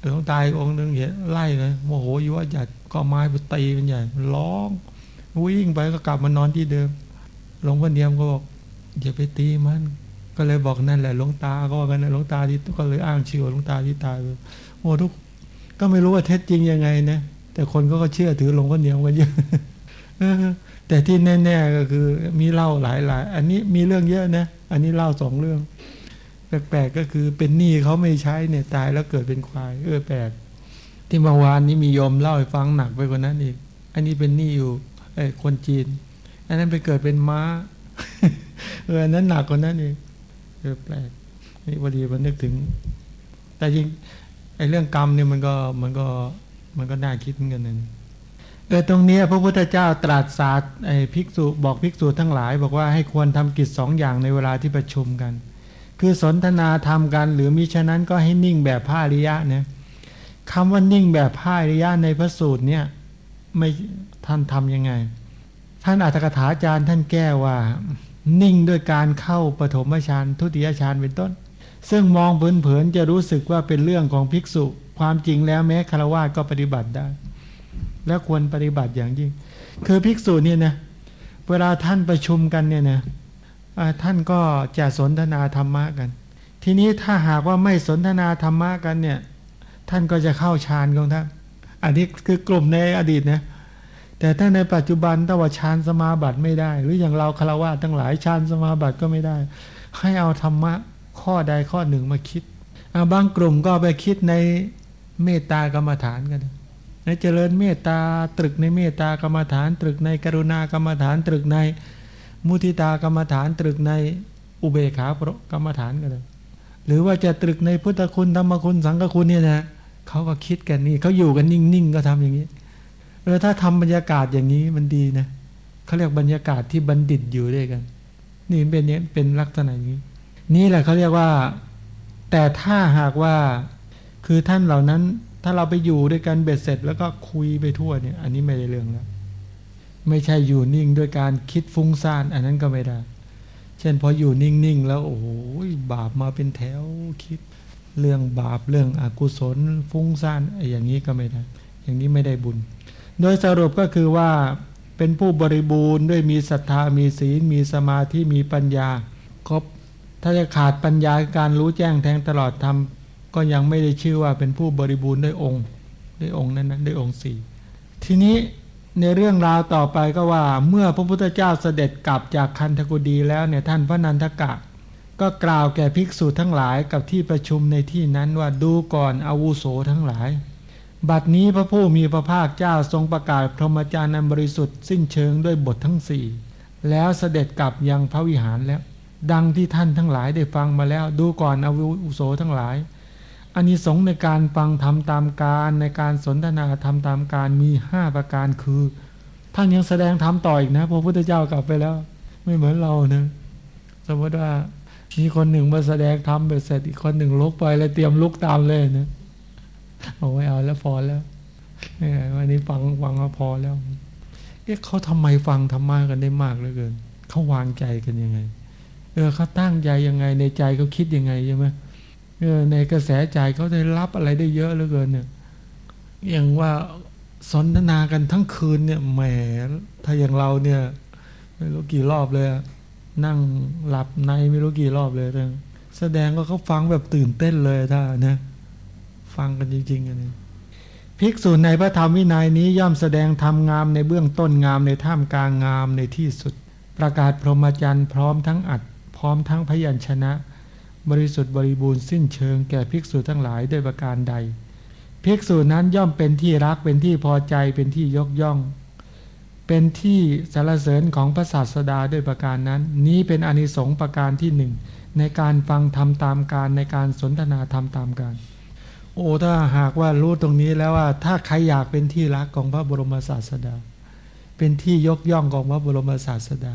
หลวงตายองค์หนึ่งเห็นไล่เลยโมโหอยู่ว่าจัดก็ไม้ไปตีมันใหญ่ร้อง วิ่งไปก็กลับมานอนที่เดิม หลวงพ่อเนียมก็บอกอย่าไปตีมัน ก็เลยบอกนั่นแหละหลวงตาก็ว่ากันนะหลวงตาที่ก็เลยอ้างชื่อหลวงตาที่ตายโอ้ทุกก็ไม่รู้ว่าเท็จจริงยังไงนะแต่คนก็เชื่อถือหลวงพ่อเหนียวกันเยอะแต่ที่แน่ๆก็คือมีเล่าหลายๆ อันนี้มีเรื่องเยอะนะ อันนี้เล่าสองเรื่อง แปลกๆก็คือเป็นหนี้เขาไม่ใช้เนี่ยตายแล้วเกิดเป็นควายเออแปลกที่เมื่อวานนี้มีโยมเล่าให้ฟังหนักไปกว่านั้นอีก อันนี้เป็นหนี้อยู่ ไอ้คนจีน อันนั้นไปเกิดเป็นม้า เอออันนั้นหนักกว่านั้นอีกเออแปลกนี่พอดีมันนึกถึง แต่จริงไอ้เรื่องกรรมเนี่ยมันก็มันก็มันก็น่าคิดเหมือนกันนะเออตรงนี้พระพุทธเจ้าตรัสศาสาไอ้ภิกษุบอกภิกษุทั้งหลาย บอกว่าให้ควรทำกิจสองอย่างในเวลาที่ประชุมกัน คือสนทนาธรรมกัน หรือมิฉะนั้นก็ให้นิ่งแบบพระอริยะเนี่ยคำว่านิ่งแบบพระอริยะในพระสูตรเนี่ย ไม่ท่านทำยังไง ท่านอัตถกถาจารย์ท่านแก้ว่า นิ่งด้วยการเข้าปฐมฌานทุติยฌานเป็นต้น ซึ่งมองเผินๆจะรู้สึกว่าเป็นเรื่องของภิกษุ ความจริงแล้วแม้คารวะก็ปฏิบัติได้ และควรปฏิบัติอย่างยิ่ง คือภิกษุเนี่ยนะเวลาท่านประชุมกันเนี่ยนะท่านก็จะสนทนาธรรมะกัน ทีนี้ถ้าหากว่าไม่สนทนาธรรมะกันเนี่ย ท่านก็จะเข้าฌานของท่าน อันนี้คือกลุ่มในอดีตนะแต่ถ้าในปัจจุบันถ้าว่าฌานสมาบัติไม่ได้ หรืออย่างเราคารวะทั้งหลายฌานสมาบัติก็ไม่ได้ ให้เอาธรรมะข้อใดข้อหนึ่งมาคิดบางกลุ่มก็ไปคิดในเมตตากรรมฐานกันในเจริญเมตตาตรึกในเมตตากรรมฐาน ตรึกในกรุณากรรมฐาน ตรึกในมุทิตากรรมฐาน ตรึกในอุเบกขากรรมฐานกันเลยหรือว่าจะตรึกในพุทธคุณธรรมคุณสังฆคุณเนี่ยนะ เขาก็คิดกันนี่เขาอยู่กันนิ่งๆก็ทำอย่างนี้เออถ้าทำบรรยากาศอย่างนี้มันดีนะเขาเรียกบรรยากาศที่บัณฑิตอยู่ด้วยกัน นี่เป็นเนี้ยเป็นลักษณะอย่างนี้ นี่แหละเขาเรียกว่า แต่ถ้าหากว่าคือท่านเหล่านั้น ถ้าเราไปอยู่ด้วยกันเบ็ดเสร็จ แล้วก็คุยไปทั่วเนี่ย อันนี้ไม่ได้เรื่องแล้วไม่ใช่อยู่นิ่งด้วยการคิดฟุ้งซ่าน อันนั้นก็ไม่ได้ เช่นพออยู่นิ่งๆแล้วโอ้โหบาปมาเป็นแถวคิด เรื่องบาปเรื่องอกุศล ฟุ้งซ่านไอ้อย่างนี้ก็ไม่ได้ อย่างนี้ไม่ได้บุญ โดยสรุปก็คือว่าเป็นผู้บริบูรณ์ด้วยมีศรัทธามีศีล มีสมาธิมีปัญญา ครบ ถ้าจะขาดปัญญาการรู้แจ้งแทงตลอดทำก็ยังไม่ได้ชื่อว่าเป็นผู้บริบูรณ์ด้วยองค์ด้วยองค์นั้นนั้นด้วยองค์สี่ทีนี้ในเรื่องราวต่อไปก็ว่าเมื่อพระพุทธเจ้าเสด็จกลับจากคันธกุดีแล้วเนี่ยท่านพระนันทกะ ก็กล่าวแก่ภิกษุทั้งหลายกับที่ประชุมในที่นั้นว่าดูก่อนอาวุโสทั้งหลาย บัดนี้พระผู้มีพระภาคเจ้าทรงประกาศพรหมจารย์อันบริสุทธิ์สิ้นเชิงด้วยบททั้งสี่แล้วเสด็จกลับยังพระวิหารแล้ว ดังที่ท่านทั้งหลายได้ฟังมาแล้วดูก่อนอวุโสทั้งหลายอันนี้สงในการฟังทำตามการในการสนทนาทำตามการมีห้าประการคือ ท่านยังแสดงทำต่ออีกนะพระพุทธเจ้ากลับไปแล้ว ไม่เหมือนเราเนะสมมติว่า มีคนหนึ่งมาแสดงทำไปเสร็จอีกคนหนึ่งลุกไปแล้วเตรียมลุกตามเลยนะเอาไว้เอาแล้วพอแล้ววันนี้ฟังฟังก็พอแล้วเอ๊ะเขาทำไมฟังธรรมะกันได้มากเหลือเกินเขาวางใจกันยังไง เออเขาตั้งใจยังไงในใจเขาคิดยังไงใช่ไหมเออในกระแสใจเขาได้รับอะไรได้เยอะเหลือเกินเนี่ยอย่างว่าสนทนากันทั้งคืนเนี่ยแหมถ้าอย่างเราเนี่ยไม่รู้กี่รอบเลย นั่งหลับในไม่รู้กี่รอบเลยแสดงว่าเขาฟังแบบตื่นเต้นเลยถ้านะฟังกันจริงๆอันนี้ภิกษุในพระธรรมวินัยนี้ย่อมแสดงธรรมงามในเบื้องต้นงามในท่ามกลางงามในที่สุด ประกาศพรหมจรรย์พร้อมทั้งอัดพร้อมทั้งพยัญชนะ บริสุทธิ์บริบูรณ์สิ้นเชิงแก่ภิกษุทั้งหลายด้วยประการใด ภิกษุนั้นย่อมเป็นที่รักเป็นที่พอใจเป็นที่ยกย่อง เป็นที่สารเสริญของพระศาสดาด้วยประการนั้น นี้เป็นอนิสงส์ประการที่หนึ่งในการฟังธรรมตามการในการสนทนาธรรมตามการโอ้ถ้าหากว่ารู้ตรงนี้แล้วว่า ถ้าใครอยากเป็นที่รักของพระบรมศาสดา เป็นที่ยกย่องของพระบรมศาสดา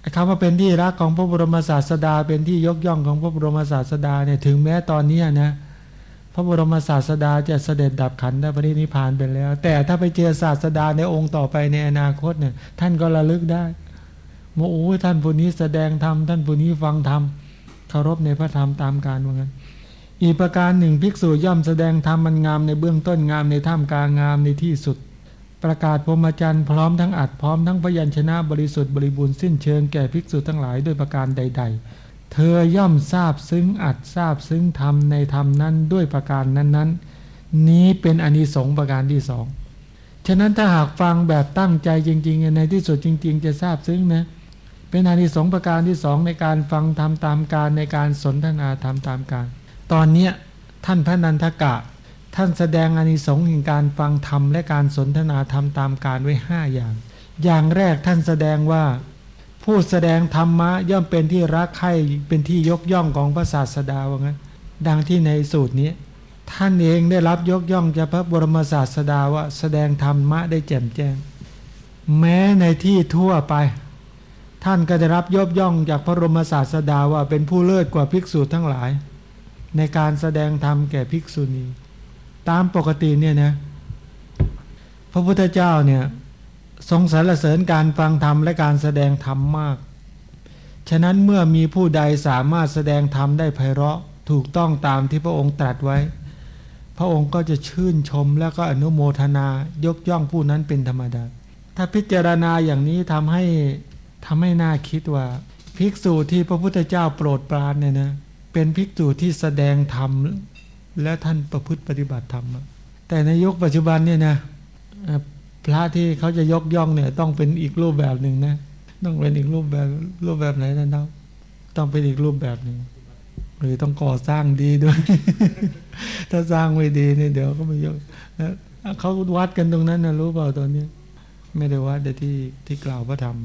ไอ้คำว่าเป็นที่รักของพระบรมศาสดา เป็นที่ยกย่องของพระบรมศาสดาเนี่ยถึงแม้ตอนนี้นะ พระบรมศาสดาจะเสด็จดับขันธปรินิพานไปแล้ว แต่ถ้าไปเจอศาสดาในองค์ต่อไปในอนาคตเนี่ย ท่านก็ระลึกได้ว่าโอ้ท่านผู้นี้แสดงธรรมท่านผู้นี้ฟังธรรมเคารพในพระธรรมตามการว่างั้นอีกประการหนึ่งภิกษุย่อมแสดงธรรมมันงามในเบื้องต้นงามในท่ามกลางงามในที่สุด ประกาศพรหมจรรย์พร้อมทั้งอัดพร้อมทั้งพยัญชนะบริสุทธิ์บริบูรณ์สิ้นเชิงแก่ภิกษุทั้งหลายด้วยประการใด ๆ เธอย่อมทราบซึ้งอัดทราบซึ้งธรรมในธรรมนั้นด้วยประการนั้น ๆ นี้เป็นอนิสงส์ประการที่สองฉะนั้นถ้าหากฟังแบบตั้งใจจริง ๆ ในที่สุดจริง ๆ จะทราบซึ้งนะเป็นอนิสงส์ประการที่สองในการฟังธรรมตามการในการสนทนาธรรมตามการ ตอนเนี้ยท่านพระนันทกะ ท่านแสดงอานิสงส์แห่งการฟังธรรมและการสนทนาธรรมตามการไว้ห้าอย่าง อย่างแรกท่านแสดงว่า ผู้แสดงธรรมะย่อมเป็นที่รักใคร่เป็นที่ยกย่องของพระศาสดาว่างั้น ดังที่ในสูตรนี้ ท่านเองได้รับยกย่องจากพระบรมศาสดาว่าแสดงธรรมะได้แจ่มแจ้ง แม้ในที่ทั่วไป ท่านก็ได้รับยกย่องจากพระบรมศาสดาว่าเป็นผู้เลิศกว่าภิกษุทั้งหลาย ในการแสดงธรรมแก่ภิกษุณี ตามปกติเนี่ยนะพระพุทธเจ้าเนี่ย ทรงสรรเสริญการฟังธรรมและการแสดงธรรมมาก ฉะนั้นเมื่อมีผู้ใดสามารถแสดงธรรมได้ไพเราะถูกต้องตามที่พระองค์ตรัสไว้ พระองค์ก็จะชื่นชมแล้วก็อนุโมทนายกย่องผู้นั้นเป็นธรรมดา ถ้าพิจารณาอย่างนี้ทำให้ทำให้น่าคิดว่า ภิกษุที่พระพุทธเจ้าโปรดปรานเนี่ยนะเป็นภิกษุที่แสดงธรรมและท่านประพฤติปฏิบัติธรรม แต่ในยุคปัจจุบันเนี่ยนะ พระที่เขาจะยกย่องเนี่ย ต้องเป็นอีกรูปแบบหนึ่งนะ ต้องเป็นอีกรูปแบบรูปแบบไหนนะน้องต้องเป็นอีกรูปแบบหนึ่งหรือต้องก่อสร้างดีด้วย ถ้าสร้างไม่ดีเนี่ยเดี๋ยวก็ไม่ยกเขาวัดกันตรงนั้นนะรู้เปล่าตอนนี้ไม่ได้วัดแต่ที่ที่กล่าวพระธรรม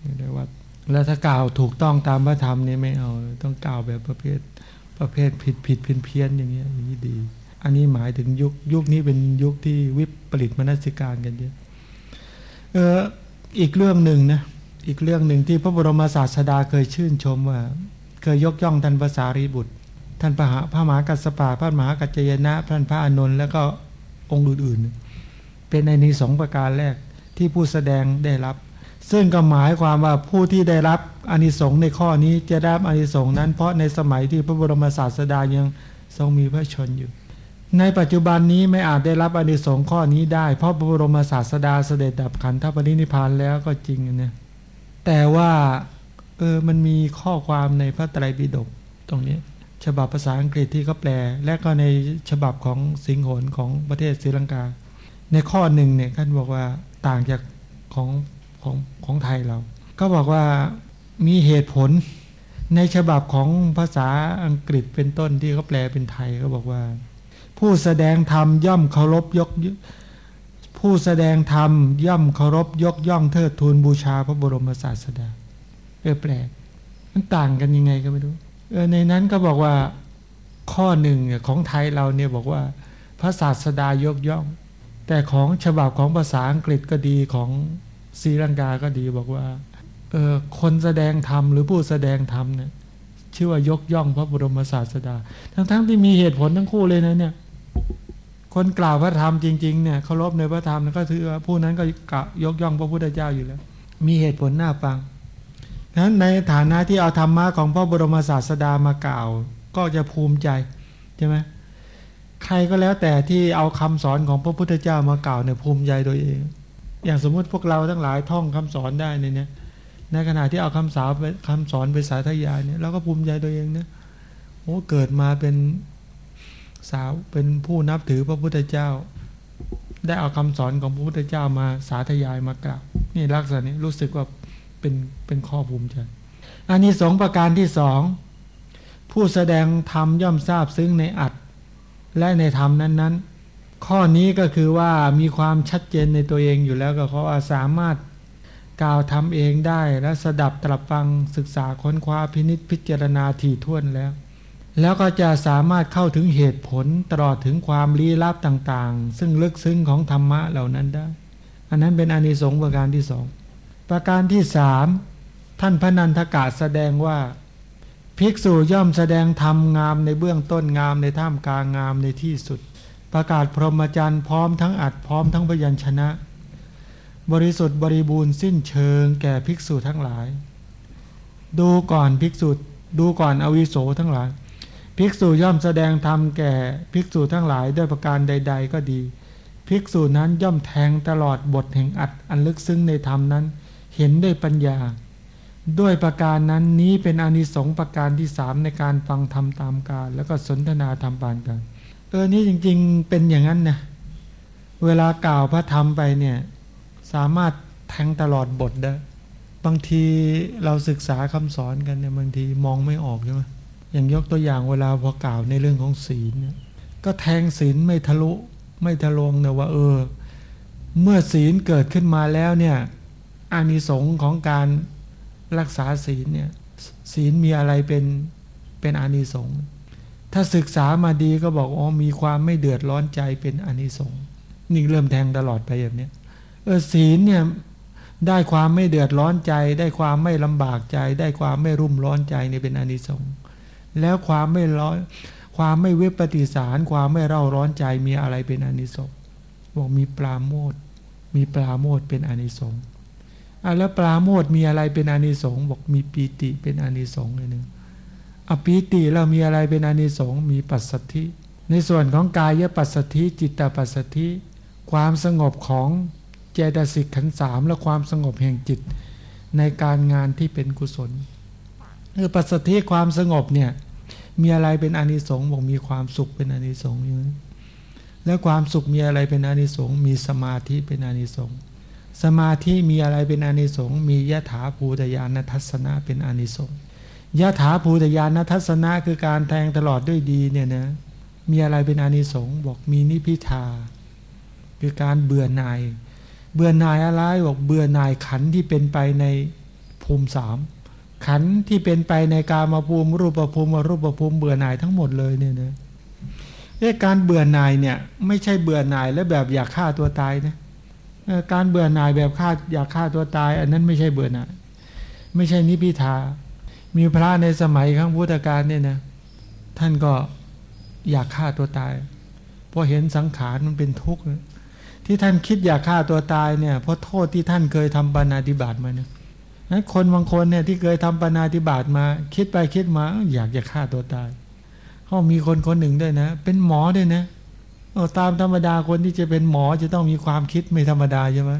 ไม่ได้วัด แล้วถ้ากล่าวถูกต้องตามพระธรรมนี่ไม่เอา ต้องกล่าวแบบประเภทประเภทผิดผิดเพี้ยนเพี้ยนอย่างเงี้ยอย่างนี้ดี อันนี้หมายถึงยุคยุคนี้เป็นยุคที่วิปริตมนสิการกันเยอะเอออีกเรื่องหนึ่งนะอีกเรื่องหนึ่งที่พระบรมศาสดาเคยชื่นชมว่า เคยยกย่องท่านภาษารีบุตร ท่านพระพระมหากัสปะพระมหากัจจยนะท่านพระอานนท์แล้วก็องค์อื่นๆ เป็นในนี้สองประการแรกที่ผู้แสดงได้รับ ซึ่งก็หมายความว่าผู้ที่ได้รับอานิสงส์ในข้อนี้จะได้รับอานิสงส์นั้น เพราะในสมัยที่พระบรมศาสดายังทรงมีพระชนอยู่ ในปัจจุบันนี้ไม่อาจได้รับอนิสงส์ข้อนี้ได้ เพราะพระบรมศาสดาเสด็จดับขันธปรินิพานแล้วก็จริงนะแต่ว่าเออมันมีข้อความในพระไตรปิฎกตรงนี้ ฉบับภาษาอังกฤษที่เขาแปล และก็ในฉบับของสิงหนของประเทศศรีลังกา ในข้อหนึ่งเนี่ยท่านบอกว่าต่างจากของของของไทยเรา ก็บอกว่ามีเหตุผลในฉบับของภาษาอังกฤษเป็นต้นที่เขาแปลเป็นไทยก็บอกว่า ผู้แสดงธรรมย่อมเคารพยก ผู้แสดงธรรมย่อมเคารพยกย่องเทิดทูนบูชาพระบรมศาสดาเออแปลกมันต่างกันยังไงก็ไม่รู้เออในนั้นก็บอกว่าข้อหนึ่งของไทยเราเนี่ยบอกว่าพระศาสดายกย่อง แต่ของฉบับของภาษาอังกฤษก็ดีของศรีลังกาก็ดีบอกว่าเออคนแสดงธรรมหรือผู้แสดงธรรมเนี่ยชื่อว่ายกย่องพระบรมศาสดา ทั้งๆทที่มีเหตุผลทั้งคู่เลยนะเนี่ย คนกล่าวพระธรรมจริงๆเนี่ยเคารพในพระธรรมก็ถือว่าผู้นั้นก็ยกย่องพระพุทธเจ้าอยู่แล้ว มีเหตุผลน่าฟังนั้นในฐานะที่เอาธรรมะของพระบรมศาสดามากล่าว ก็จะภูมิใจใช่ไหมใครก็แล้วแต่ที่เอาคำสอนของพระพุทธเจ้ามากล่าวเนี่ยภูมิใจโดยเอง อย่างสมมติพวกเราทั้งหลายท่องคำสอนได้ในนี้ในขณะที่เอาคำสาวคำสอนไปสาธยายเนี่ยเราก็ภูมิใจตัวเองนะโอ้เกิดมาเป็น สาวเป็นผู้นับถือพระพุทธเจ้า ได้เอาคำสอนของพระพุทธเจ้ามาสาธยายมากล่าวนี่ลักษณะนี้รู้สึกว่าเป็นเป็นข้อภูมิใจอันนี้สองประการที่สองผู้แสดงธรรมย่อมทราบซึ้งในอัดและในธรรมนั้น ๆ ข้อนี้ก็คือว่ามีความชัดเจนในตัวเองอยู่แล้วก็เขาสามารถกล่าวทำเองได้และสดับตรับฟังศึกษาค้นคว้าพินิษพิจารณาถี่ถ้วนแล้ว แล้วก็จะสามารถเข้าถึงเหตุผลตลอดถึงความลี้ลับต่างๆ ซึ่งลึกซึ้งของธรรมะเหล่านั้นได้ อันนั้นเป็นอานิสงส์ประการที่สองประการที่สามท่านพระนันทกาศแสดงว่า ภิกษุย่อมแสดงธรรมงามในเบื้องต้นงามในท่ามกลางงามในที่สุด ประกาศพรหมจรรย์พร้อมทั้งอัดพร้อมทั้งพยัญชนะ บริสุทธิ์บริบูรณ์สิ้นเชิงแก่ภิกษุทั้งหลาย ดูก่อนภิกษุดูก่อนอวิโสทั้งหลาย ภิกษุย่อมแสดงธรรมแก่ภิกษุทั้งหลายด้วยประการใด ๆ ก็ดี ภิกษุนั้นย่อมแทงตลอดบทแห่งอัดอันลึกซึ้งในธรรมนั้น เห็นด้วยปัญญา ด้วยประการนั้นนี้เป็นอนิสงส์ประการที่สามในการฟังธรรมตามกาลแล้วก็สนทนาธรรมปานกันเออนี่จริงๆเป็นอย่างนั้นนะเวลากล่าวพระธรรมไปเนี่ยสามารถแทงตลอดบทได้บางทีเราศึกษาคำสอนกันเนี่ยบางทีมองไม่ออกใช่ไหม อย่างยกตัวอย่างเวลาพอกล่าวในเรื่องของศีลเนี่ยก็แทงศีลไม่ทะลุไม่ทะลวงนะว่าเออ เมื่อศีลเกิดขึ้นมาแล้วเนี่ยอานิสงส์ของการรักษาศีลเนี่ยศีลมีอะไรเป็นเป็นอานิสงส์ถ้าศึกษามาดีก็บอกอ๋อมีความไม่เดือดร้อนใจเป็นอานิสงส์นี่เริ่มแทงตลอดไปแบบนี้เออศีลเนี่ยได้ความไม่เดือดร้อนใจ ได้ความไม่ลำบากใจ ได้ความไม่รุ่มร้อนใจเนี่ยเป็นอานิสงส์ แล้วความไม่ร้อน ความไม่เวปฏิสาร ความไม่เร่าร้อนใจมีอะไรเป็นอนิสงส์บอกมีปลาโมดมีปลาโมดเป็นอนิสงส์อะแล้วปลาโมดมีอะไรเป็นอานิสงส์บอกมีปีติเป็นอานิสงส์เลยหนึ่งอปีติเรามีอะไรเป็นอานิสงส์มีปัสสัทธิ ในส่วนของกายปัสสัทธิจิตตปัสสัทธิความสงบของเจตสิกขันสามและความสงบแห่งจิต ในการงานที่เป็นกุศล คือปัสสัทธิความสงบเนี่ย มีอะไรเป็นอานิสงส์บอกมีความสุขเป็นอานิสงส์อยู่แล้วความสุขมีอะไรเป็นอานิสงส์มีสมาธิเป็นอานิสงส์สมาธิมีอะไรเป็นอานิสงส์มียถาภูตยานทัศนะเป็นอานิสงส์ยถาภูตยานทัศนะคือการแทงตลอดด้วยดีเนี่ยนะมีอะไรเป็นอานิสงส์บอกมีนิพิทา คือการเบื่อหน่าย เบื่อหน่ายอะไรบอกเบื่อหน่ายขันที่เป็นไปในภูมิสาม ขันที่เป็นไปในการมาภูมิ รูปภูมิรูปภูมิเบื่อหน่ายทั้งหมดเลยเนี่ยนะการเบื่อหน่ายเนี่ย ไม่ใช่เบื่อหน่ายแล้วแบบอยากฆ่าตัวตายนะการเบื่อหน่ายแบบฆ่าอยากฆ่าตัวตาย อันนั้นไม่ใช่เบื่อหน่าย ไม่ใช่นิพิทา มีพระในสมัยครั้งพุทธกาลเนี่ยนะท่านก็อยากฆ่าตัวตายเพราะเห็นสังขารมันเป็นทุกข์ที่ท่านคิดอยากฆ่าตัวตายเนี่ยเพราะโทษที่ท่านเคยทำปานาติบาตมาเนี่ย นั้นคนบางคนเนี่ยที่เคยทำปานาติบาตมา คิดไปคิดมา อยากจะฆ่าตัวตายเขามีคนคนหนึ่งด้วยนะ เป็นหมอด้วยนะตามธรรมดาคนที่จะเป็นหมอจะต้องมีความคิดไม่ธรรมดาใช่ไหม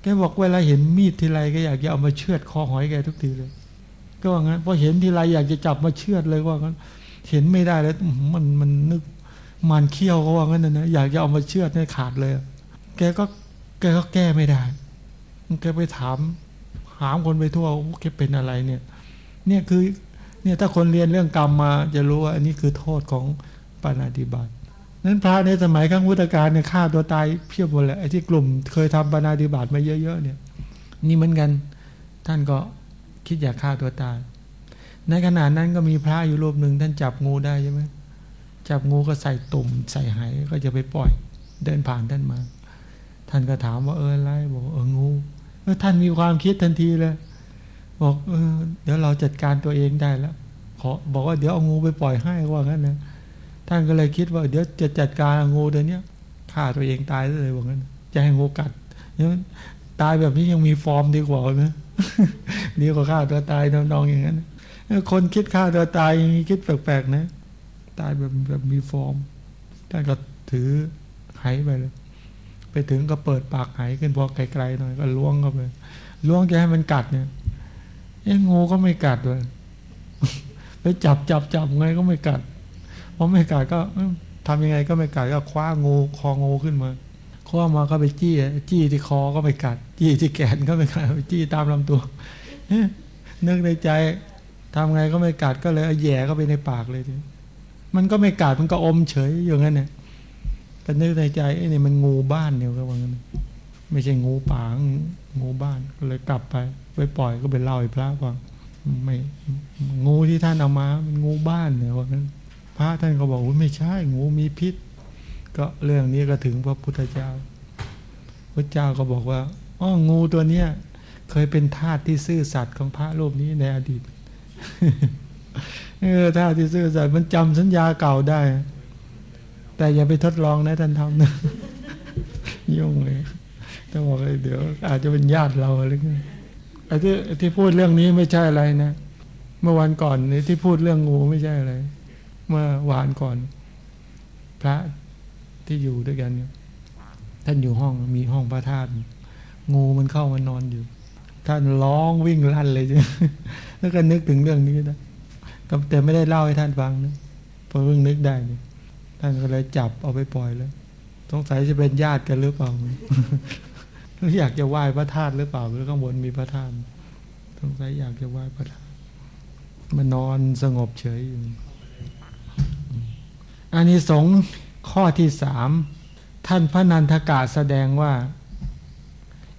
แกบอกเวลาเห็นมีดทีไรก็อยากจะเอามาเชือดคอหอยแกทุกทีเลย ก็ว่างั้นพอเห็นทีไรอยากจะจับมาเชือดเลยว่างั้น เห็นไม่ได้แล้วมันมันนึกมันเคี้ยวก็ว่างั้นนะอยากจะเอามาเชือดให้ขาดเลย แกก็แกก็แก้ไม่ได้แกไปถามามคนไปทั่วแกเป็นอะไรเนี่ย เนี่ยคือเนี่ยถ้าคนเรียนเรื่องกรรมมาจะรู้ว่าอันนี้คือโทษของปานาติบาตนั้นพระในสมัยครั้งพุทธกาลเนี่ยฆ่าตัวตายเพียบหมดเลยไอ้ที่กลุ่มเคยทำปานาติบาตมาเยอะๆเนี่ย นี่เหมือนกัน ท่านก็คิดอยากฆ่าตัวตาย ในขณะนั้นก็มีพระอยู่รูปหนึ่งท่านจับงูได้ใช่ไหมจับงูก็ใส่ตุ่มใส่ไหก็จะไปปล่อย เดินผ่านท่านมา ท่านก็ถามว่าเอออะไรบอกเอองู ท่านมีความคิดทันทีเลย บอกเออเดี๋ยวเราจัดการตัวเองได้แล้วขอบอกว่าเดี๋ยวเอางูไปปล่อยให้ว่างั้นนะท่านก็เลยคิดว่าเดี๋ยวจะจัดการงูตัวนี้ฆ่าตัวเองตายเลยว่างั้นจะให้งูกัดเนี่ยตายแบบนี้ยังมีฟอร์มดีกว่านะดีกว่าฆ่าตัวตายนองๆอย่างนั้นคนคิดฆ่าตัวตายยังคิดแปลกๆนะ ตายแบบแบบมีฟอร์มท่านก็ถือไหไปเลย ไปถึงก็เปิดปากไหขึ้นพอไกลๆหน่อยก็ล้วงเข้าไปล้วงจะให้มันกัดเนี่ยเอ้งูก็ไม่กัดเลยไปจับจับจับไงก็ไม่กัดพอไม่กัดก็ทำยังไงก็ไม่กัดก็คว้างูคองูขึ้นมาคว้ามาก็ไปจี้จี้ที่คอก็ไม่กัด จี้ที่แขนก็ไม่กัดจี้ตามลำตัวนึกในใจทำไงก็ไม่กัดก็เลยแย่ก็ไปในปากเลยทีมันก็ไม่กัดมันก็อมเฉยอย่างนั้นเนี่ย แต่นึกในใจไอ้นี่มันงูบ้านเนี่ยก็ว่างั้นไม่ใช่งูป่างูบ้านก็เลยกลับไปไปปล่อยก็ไปเล่าให้พระฟังไม่งูที่ท่านเอามามันงูบ้านเนี่ยว่างั้นพระท่านก็บอกว่าไม่ใช่งูมีพิษ ก็เรื่องนี้ก็ถึงพระพุทธเจ้า พระเจ้าก็บอกว่าอ๋องูตัวเนี้ยเคยเป็นทาสที่ซื่อสัตย์ของพระรูปนี้ในอดีตเออทาสที่ซื่อสัตย์มันจำสัญญาเก่าได้ แต่อย่าไปทดลองนะท่านทำนะยุ่งเลยต้องบอกเลยเดี๋ยว อาจจะเป็นญาติเราอะไรเงี้ยไอ้ที่ที่พูดเรื่องนี้ไม่ใช่อะไรนะ เมื่อวันก่อนนี่ที่พูดเรื่องงูไม่ใช่อะไร เมื่อวานก่อน พระที่อยู่ด้วยกันท่านอยู่ห้องมีห้องพระธาตุงูมันเข้ามานอนอยู่ ท่านร้องวิ่งลั่นเลยจ้ะแล้วก็นึกถึงเรื่องนี้นะแต่ไม่ได้เล่าให้ท่านฟังนะพอเพิ่งนึกได้เนี่ย ท่านก็เลยจับเอาไปปล่อยแล้วสงสัยจะเป็นญาติกันหรือเปล่าหรืออยากจะไหว้พระธาตุหรือเปล่าหรือข้างบนมีพระธาตุสงสัยอยากจะไหว้พระธาตุมานอนสงบเฉยอยู่อานิสงส์ข้อที่สามท่านพระนันทกาแสดงว่า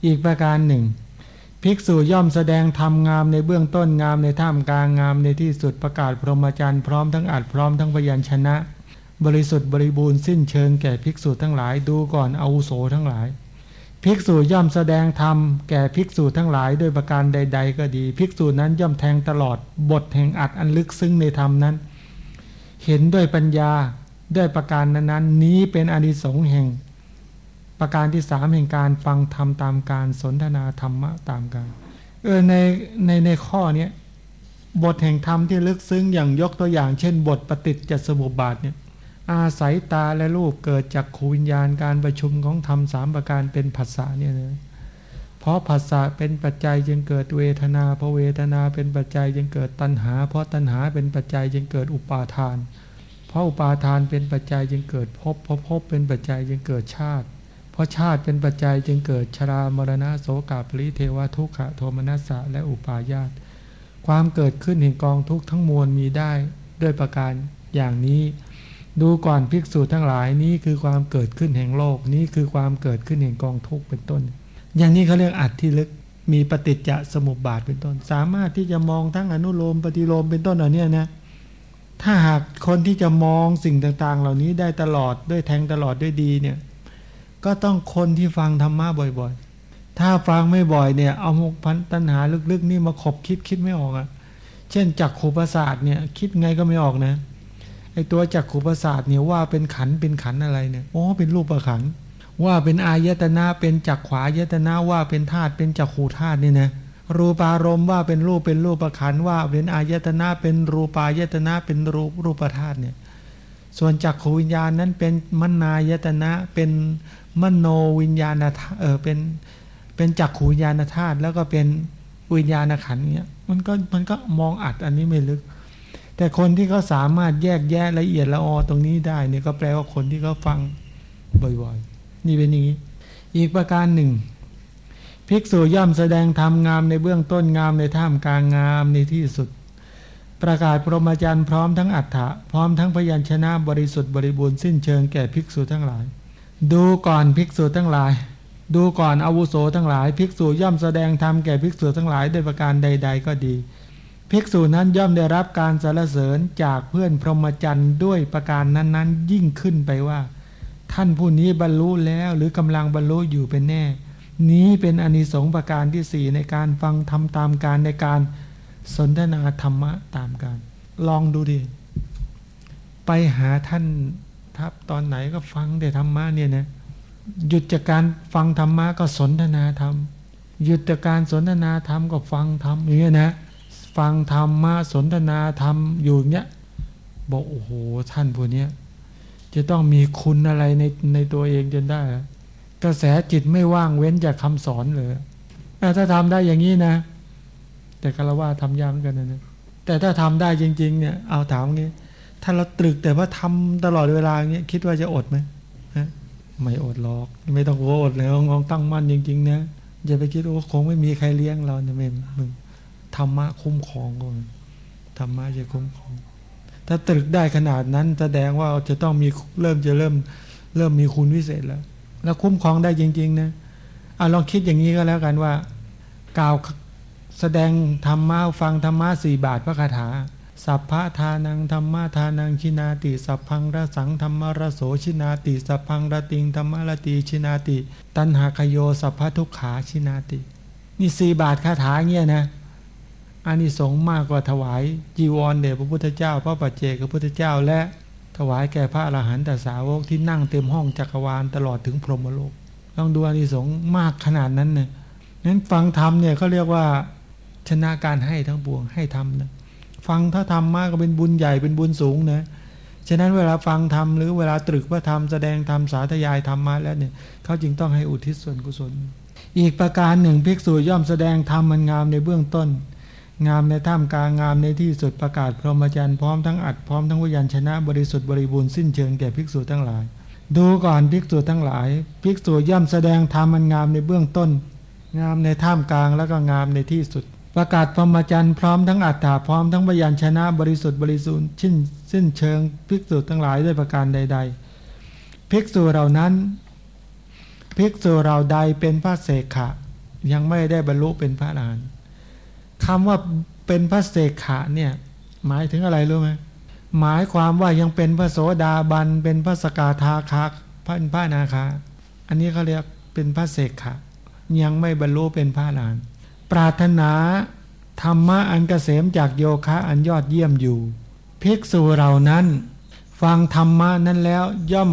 อีกประการหนึ่ง ภิกษุย่อมแสดงธรรมงามในเบื้องต้นงามในท่ามกลางงามในที่สุดประกาศพรหมจรรย์พร้อมทั้งอัดพร้อมทั้งพยัญชนะ บริสุทธิ์บริบูรณ์สิ้นเชิงแก่ภิกษุทั้งหลายดูก่อนอาวุโสทั้งหลาย ภิกษุย่อมแสดงธรรมแก่ภิกษุทั้งหลายด้วยประการใด ๆ ก็ดี ภิกษุนั้นย่อมแทงตลอดบทแห่งอัดอันลึกซึ้งในธรรมนั้น เห็นด้วยปัญญาด้วยประการนั้นๆนี้เป็นอนิสงส์แห่ง ประการที่สามแห่งการฟังธรรมตามการสนทนาธรรมะตามการเออในในในข้อเนี้ยบทแห่งธรรมที่ลึกซึ้งอย่างยกตัวอย่าง เช่น บทปฏิจจสมุปบาทเนี่ย อาศัยตาและรูปเกิดจากขูวิญญาณการประชุมของธรรมสามประการเป็นภาษาเนี่ยนะเพราะภาษาเป็นปัจจัยจึงเกิดเวทนา เพราะเวทนาเป็นปัจจัยจึงเกิดตัณหา เพราะตัณหาเป็นปัจจัยจึงเกิดอุปาทาน เพราะอุปาทานเป็นปัจจัยจึงเกิดภพเพราะภพเป็นปัจจัยจึงเกิดชาติ เพราะชาติเป็นปัจจัยจึงเกิดชรามรณะโสกาปริเทวทุกขโทมนัสสะและอุปาญาตความเกิดขึ้นแห่งกองทุกข์ทั้งมวลมีได้ด้วยประการอย่างนี้ ดูก่อนภิกษุทั้งหลายนี้คือความเกิดขึ้นแห่งโลกนี้คือความเกิดขึ้นแห่งกองทุกเป็นต้น อย่างนี้เขาเรียกอัดที่ลึกมีปฏิจจสมุปบาทเป็นต้น สามารถที่จะมองทั้งอนุโลมปฏิโลมเป็นต้นอันนี้นะถ้าหากคนที่จะมองสิ่งต่างๆ เหล่านี้ได้ตลอดด้วยแทงตลอดด้วยดีเนี่ยก็ต้องคนที่ฟังธรรมะบ่อยๆ ถ้าฟังไม่บ่อยเนี่ยเอาหกพันตัณหาลึกๆ นี่มาขบคิดคิดไม่ออกอะ่ะ เช่นจักขูประสาทเนี่ยคิดไงก็ไม่ออกนะ ไอตัวจักขูประสาทเนี่ยว่าเป็นขันเป็นขันอะไรเนี่ยอ๋อเป็นรูปประขันว่าเป็นอายตนะเป็นจักขวายตนะว่าเป็นธาตุเป็นจักขูธาตุนี่นะรูปารมณ์ว่าเป็นรูปเป็นรูปประคันว่าเป็นอายตนะเป็นรูปายตนะเป็นรูปรูปธาตุเนี่ยส่วนจักขวิญญาณนั้นเป็นมนายตนะเป็นมโนวิญญาณเออเป็นเป็นจักขวิญญาณธาตุแล้วก็เป็นวิญญาณขันเนี่ยมันก็มันก็มองอัดอันนี้ไม่ลึก แต่คนที่เขาสามารถแยกแยะละเอียดละออตรงนี้ได้เนี่ยก็แปลว่าคนที่เขาฟังบ่อยๆ นี่เป็นอย่างนี้ อีกประการหนึ่ง ภิกษุย่อมแสดงธรรมงามในเบื้องต้นงามในท่ามกลางงามในที่สุด ประกาศพรหมจรรย์พร้อมทั้งอัฏฐะพร้อมทั้งพยัญชนะบริสุทธิ์บริบูรณ์สิ้นเชิงแก่ภิกษุทั้งหลาย ดูก่อนภิกษุทั้งหลาย ดูก่อนอาวุโสทั้งหลาย ภิกษุย่อมแสดงธรรมแก่ภิกษุทั้งหลายด้วยประการใด ๆ ก็ดี ภิกษุนั้นย่อมได้รับการสรรเสริญจากเพื่อนพรหมจรรย์ด้วยประการนั้นๆ ยิ่งขึ้นไปว่า ท่านผู้นี้บรรลุแล้วหรือกำลังบรรลุอยู่เป็นแน่ นี้เป็นอนิสงส์ประการที่สี่ในการฟังทำตามการในการสนทนาธรรมะตามการ ลองดูดิไปหาท่านทับตอนไหนก็ฟังแต่ธรรมะเนี่ยนะหยุดจากการฟังธรรมะก็สนทนาธรรมหยุดจากการสนทนาธรรมก็ฟังธรรมอย่างเงี้ยนะ ฟังธรรมมาสนทนาธรรมอยู่เนี้ยบอกโอ้โหท่านพวกนี้จะต้องมีคุณอะไรในในตัวเองจนได้ กระแสจิตไม่ว่างเว้นจากคาสอนเลยถ้าทำได้อย่างนี้นะ แต่กะละว่าทำยากเหมือนกันนะแต่ถ้าทำได้จริง ๆ เนี่ยเอาถามงี้ถ้าเราตรึกแต่ว่าทำตลอดเวลาเงี้ยคิดว่าจะอดไหมไม่อดหรอก ไม่ต้องโอดเลยลองตั้งมั่นจริง ๆ นะอย่าไปคิดว่าคงไม่มีใครเลี้ยงเราเนี่ยไม่มึง ธรรมะคุ้มครองก่อนธรรมะจะคุ้มครอง ถ้าตรึกได้ขนาดนั้นแสดงว่าจะต้องมีเริ่มจะเริ่มเริ่มมีคุณวิเศษแล้ว แล้วคุ้มครองได้จริง ๆ นะเอาลองคิดอย่างนี้ก็แล้วกันว่า กล่าวแสดงธรรมะฟังธรรมะสี่บาทพระคาถา สัพพะทานังธรรมะทานังชินาติ สัพพังระสังธรรมระโสชินาติ สัพพังระติงธรรมระตีชินาติ ตันหาคโยสัพพทุกขาชินาติ นี่สี่บาทคาถาเงี้ยนะ อานิสงส์มากกว่าถวายจีวรเดชพระพุทธเจ้า พระปัจเจกพระพุทธเจ้า และถวายแก่พระอรหันตสาวกที่นั่งเต็มห้องจักรวาลตลอดถึงพรหมโลกลองดูอานิสงส์มากขนาดนั้นเนี่ยนั้นฟังธรรมเนี่ยเขาเรียกว่าชนะการให้ทั้งปวงให้ธรรมนะฟังถ้าทำมากก็เป็นบุญใหญ่เป็นบุญสูงนะฉะนั้นเวลาฟังธรรมหรือเวลาตรึกว่าธรรมแสดงธรรมสาธยายธรรมมาแล้วเนี่ยเขาจึงต้องให้อุทิศส่วนกุศล อีกประการหนึ่งภิกษุย่อมแสดงธรรมมันงามในเบื้องต้น งามในท่ามกลางงามในที่สุดประกาศพรหมจรรย์พร้อมทั้งอัดพร้อมทั้งวิญญาณชนะบริสุทธิ์บริบูรณ์สิ้นเชิงแก่ภิกษุทั้งหลาย ดูก่อนภิกษุทั้งหลาย ภิกษุย่อมแสดงธรรมมันงามในเบื้องต้น งามในท่ามกลางแล้วก็งามในที่สุด ประกาศพรหมจรรย์พร้อมทั้งอัตถาพร้อมทั้งพยัญชนะบริสุทธิ์บริสุทธิ์ชิ้นสิ้นเชิงภิกษุทั้งหลายด้วยประการใด ๆ ภิกษุเหล่านั้น ภิกษุเราใดเป็นพระเสกขะยังไม่ได้บรรลุเป็นพระอรหันต์ คำว่าเป็นพระเสขะเนี่ย หมายถึงอะไรรู้ไหมหมายความว่ายังเป็นพระโสดาบัน เป็นพระสกาทาคาพระพระนาคา อันนี้เขาเรียกเป็นพระเสขะ ยังไม่บรรลุเป็นพระอรหันปรารถนาธรรมะอันเกษมจากโยคะอันยอดเยี่ยมอยู่ภิกษุเหล่านั้น ฟังธรรมะนั้นแล้วย่อม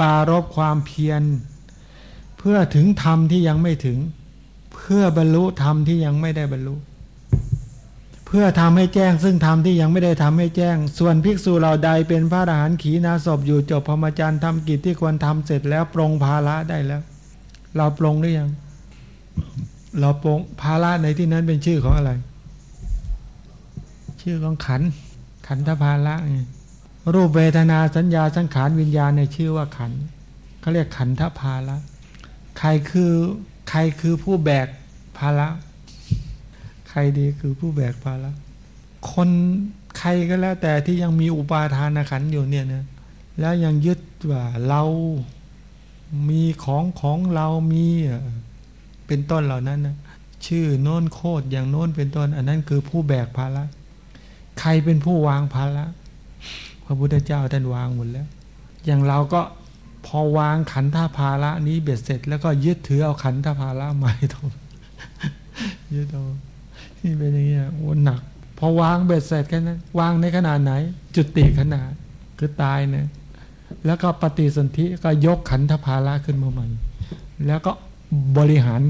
ปารบความเพียร เพื่อถึงธรรมที่ยังไม่ถึง เพื่อบรรลุธรรมที่ยังไม่ได้บรรลุเพื่อทำให้แจ้งซึ่งธรรมที่ยังไม่ได้ทำให้แจ้ง ส่วนภิกษุเหล่าใดเป็นพระอรหันต์ขีณาศพอยู่จบพรหมจรรย์ทำกิจที่ควรทำเสร็จแล้วปรงภาระได้แล้ว เราปรงหรือยัง เราปรงภาระในที่นั้นเป็นชื่อของอะไร ชื่อของขัน ขันธภาระไงรูปเวทนาสัญญาสังขารวิญญาณในชื่อว่าขันเขาเรียกขันธภาระใครคือใครคือผู้แบกภาระ ใครดีคือผู้แบกภาระคนใครก็แล้ว แต่ที่ยังมีอุปาทานขันอยู่เนี่ยนะแล้วยังยึดว่าเรามีของของเรามีเป็นต้นเหล่านั้นนะชื่อโน้นโคดอย่างโน้นเป็นต้น อันนั้นคือผู้แบกภาระใครเป็นผู้วางภาระพระพุทธเจ้าท่านวางหมดแล้ว อย่างเราก็พอวางขันธภาระนี้เบ็ดเสร็จ แล้วก็ยึดถือเอาขันธภาระใหม่ทงยึดเอา นี่เป็นอย่างเงี้ยโอ้หนักพอวางเบ็ดเสร็จแค่นั้นวางในขนาดไหน จุดติขนาดคือตายเนี่ยแล้วก็ปฏิสนธิก็ยกขันธภาระขึ้นมาใหม่ แล้วก็บริหาร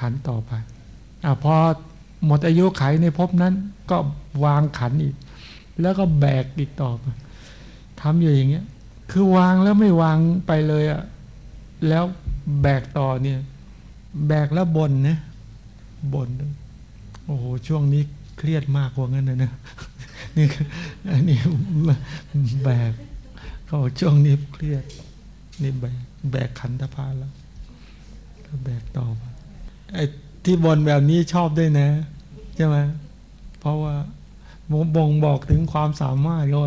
ขันต่อไปอะพอหมดอายุไขในภพนั้น ก็วางขันอีก แล้วก็แบกอีกต่อไปทำอยู่อย่างเงี้ย คือวางแล้วไม่วางไปเลยอะ่ะแล้วแบกต่อเนี่ย แบกแล้วบนนะบน โอ้โหช่วงนี้เครียดมากกว่างั้นนะนะนี่อันนี้แบกเขาช่วงนี้เครียด นี่แบกแบกขันธพาแล้วก็แบกต่อไปไอ้ที่บนแบบนี้ชอบด้วยนะใช่ไหมเพราะว่าบ่งบอกถึงความสามารถก็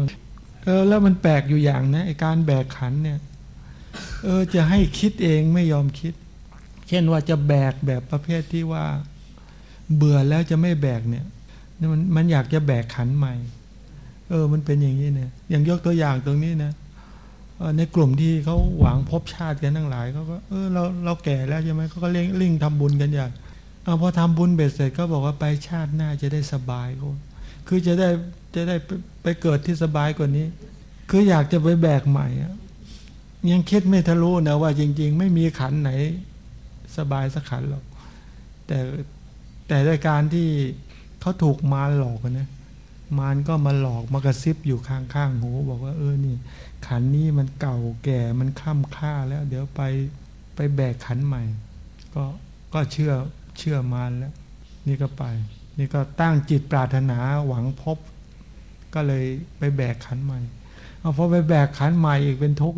เออแล้วมันแปลกอยู่อย่างนะไอการแบกขันเนี่ย เออจะให้คิดเองไม่ยอมคิด เช่นว่าจะแบกแบบประเภทที่ว่า เบื่อแล้วจะไม่แบกเนี่ยมันมันอยากจะแบกขันใหม่ เออ มันเป็นอย่างนี้เนี่ย อย่างยกตัวอย่างตรงนี้นะในกลุ่มที่เขาหวังพบชาติกันทั้งหลายเขาก็เออเราเราแก่แล้วใช่ไหมเขาก็เล่งลิ่งทำบุญกันอย่างเอาพอทำบุญเบ็ดเสร็จก็บอกว่าไปชาติหน้าจะได้สบายก็คือจะได้จะได้ไปเกิดที่สบายกว่านี้ คืออยากจะไปแบกใหม่ยังคิดไม่ทะลุนะว่าจริง ๆ ไม่มีขันไหน สบายสักขันหรอกแต่ แต่ในการที่เขาถูกมารหลอกนะมารก็มาหลอกมากระซิบอยู่ข้างๆหูบอกว่าเออนี่ ขันนี้มันเก่าแก่มันค่ำค่าแล้ว เดี๋ยวไปไปแบกขันใหม่ ก็ก็เชื่อเชื่อมารแล้ว นี่ก็ไป นี่ก็ตั้งจิตปรารถนาหวังพบ ก็เลยไปแบกขันใหม่เอาพอไปแบกขันใหม่อีกเป็นทุกข์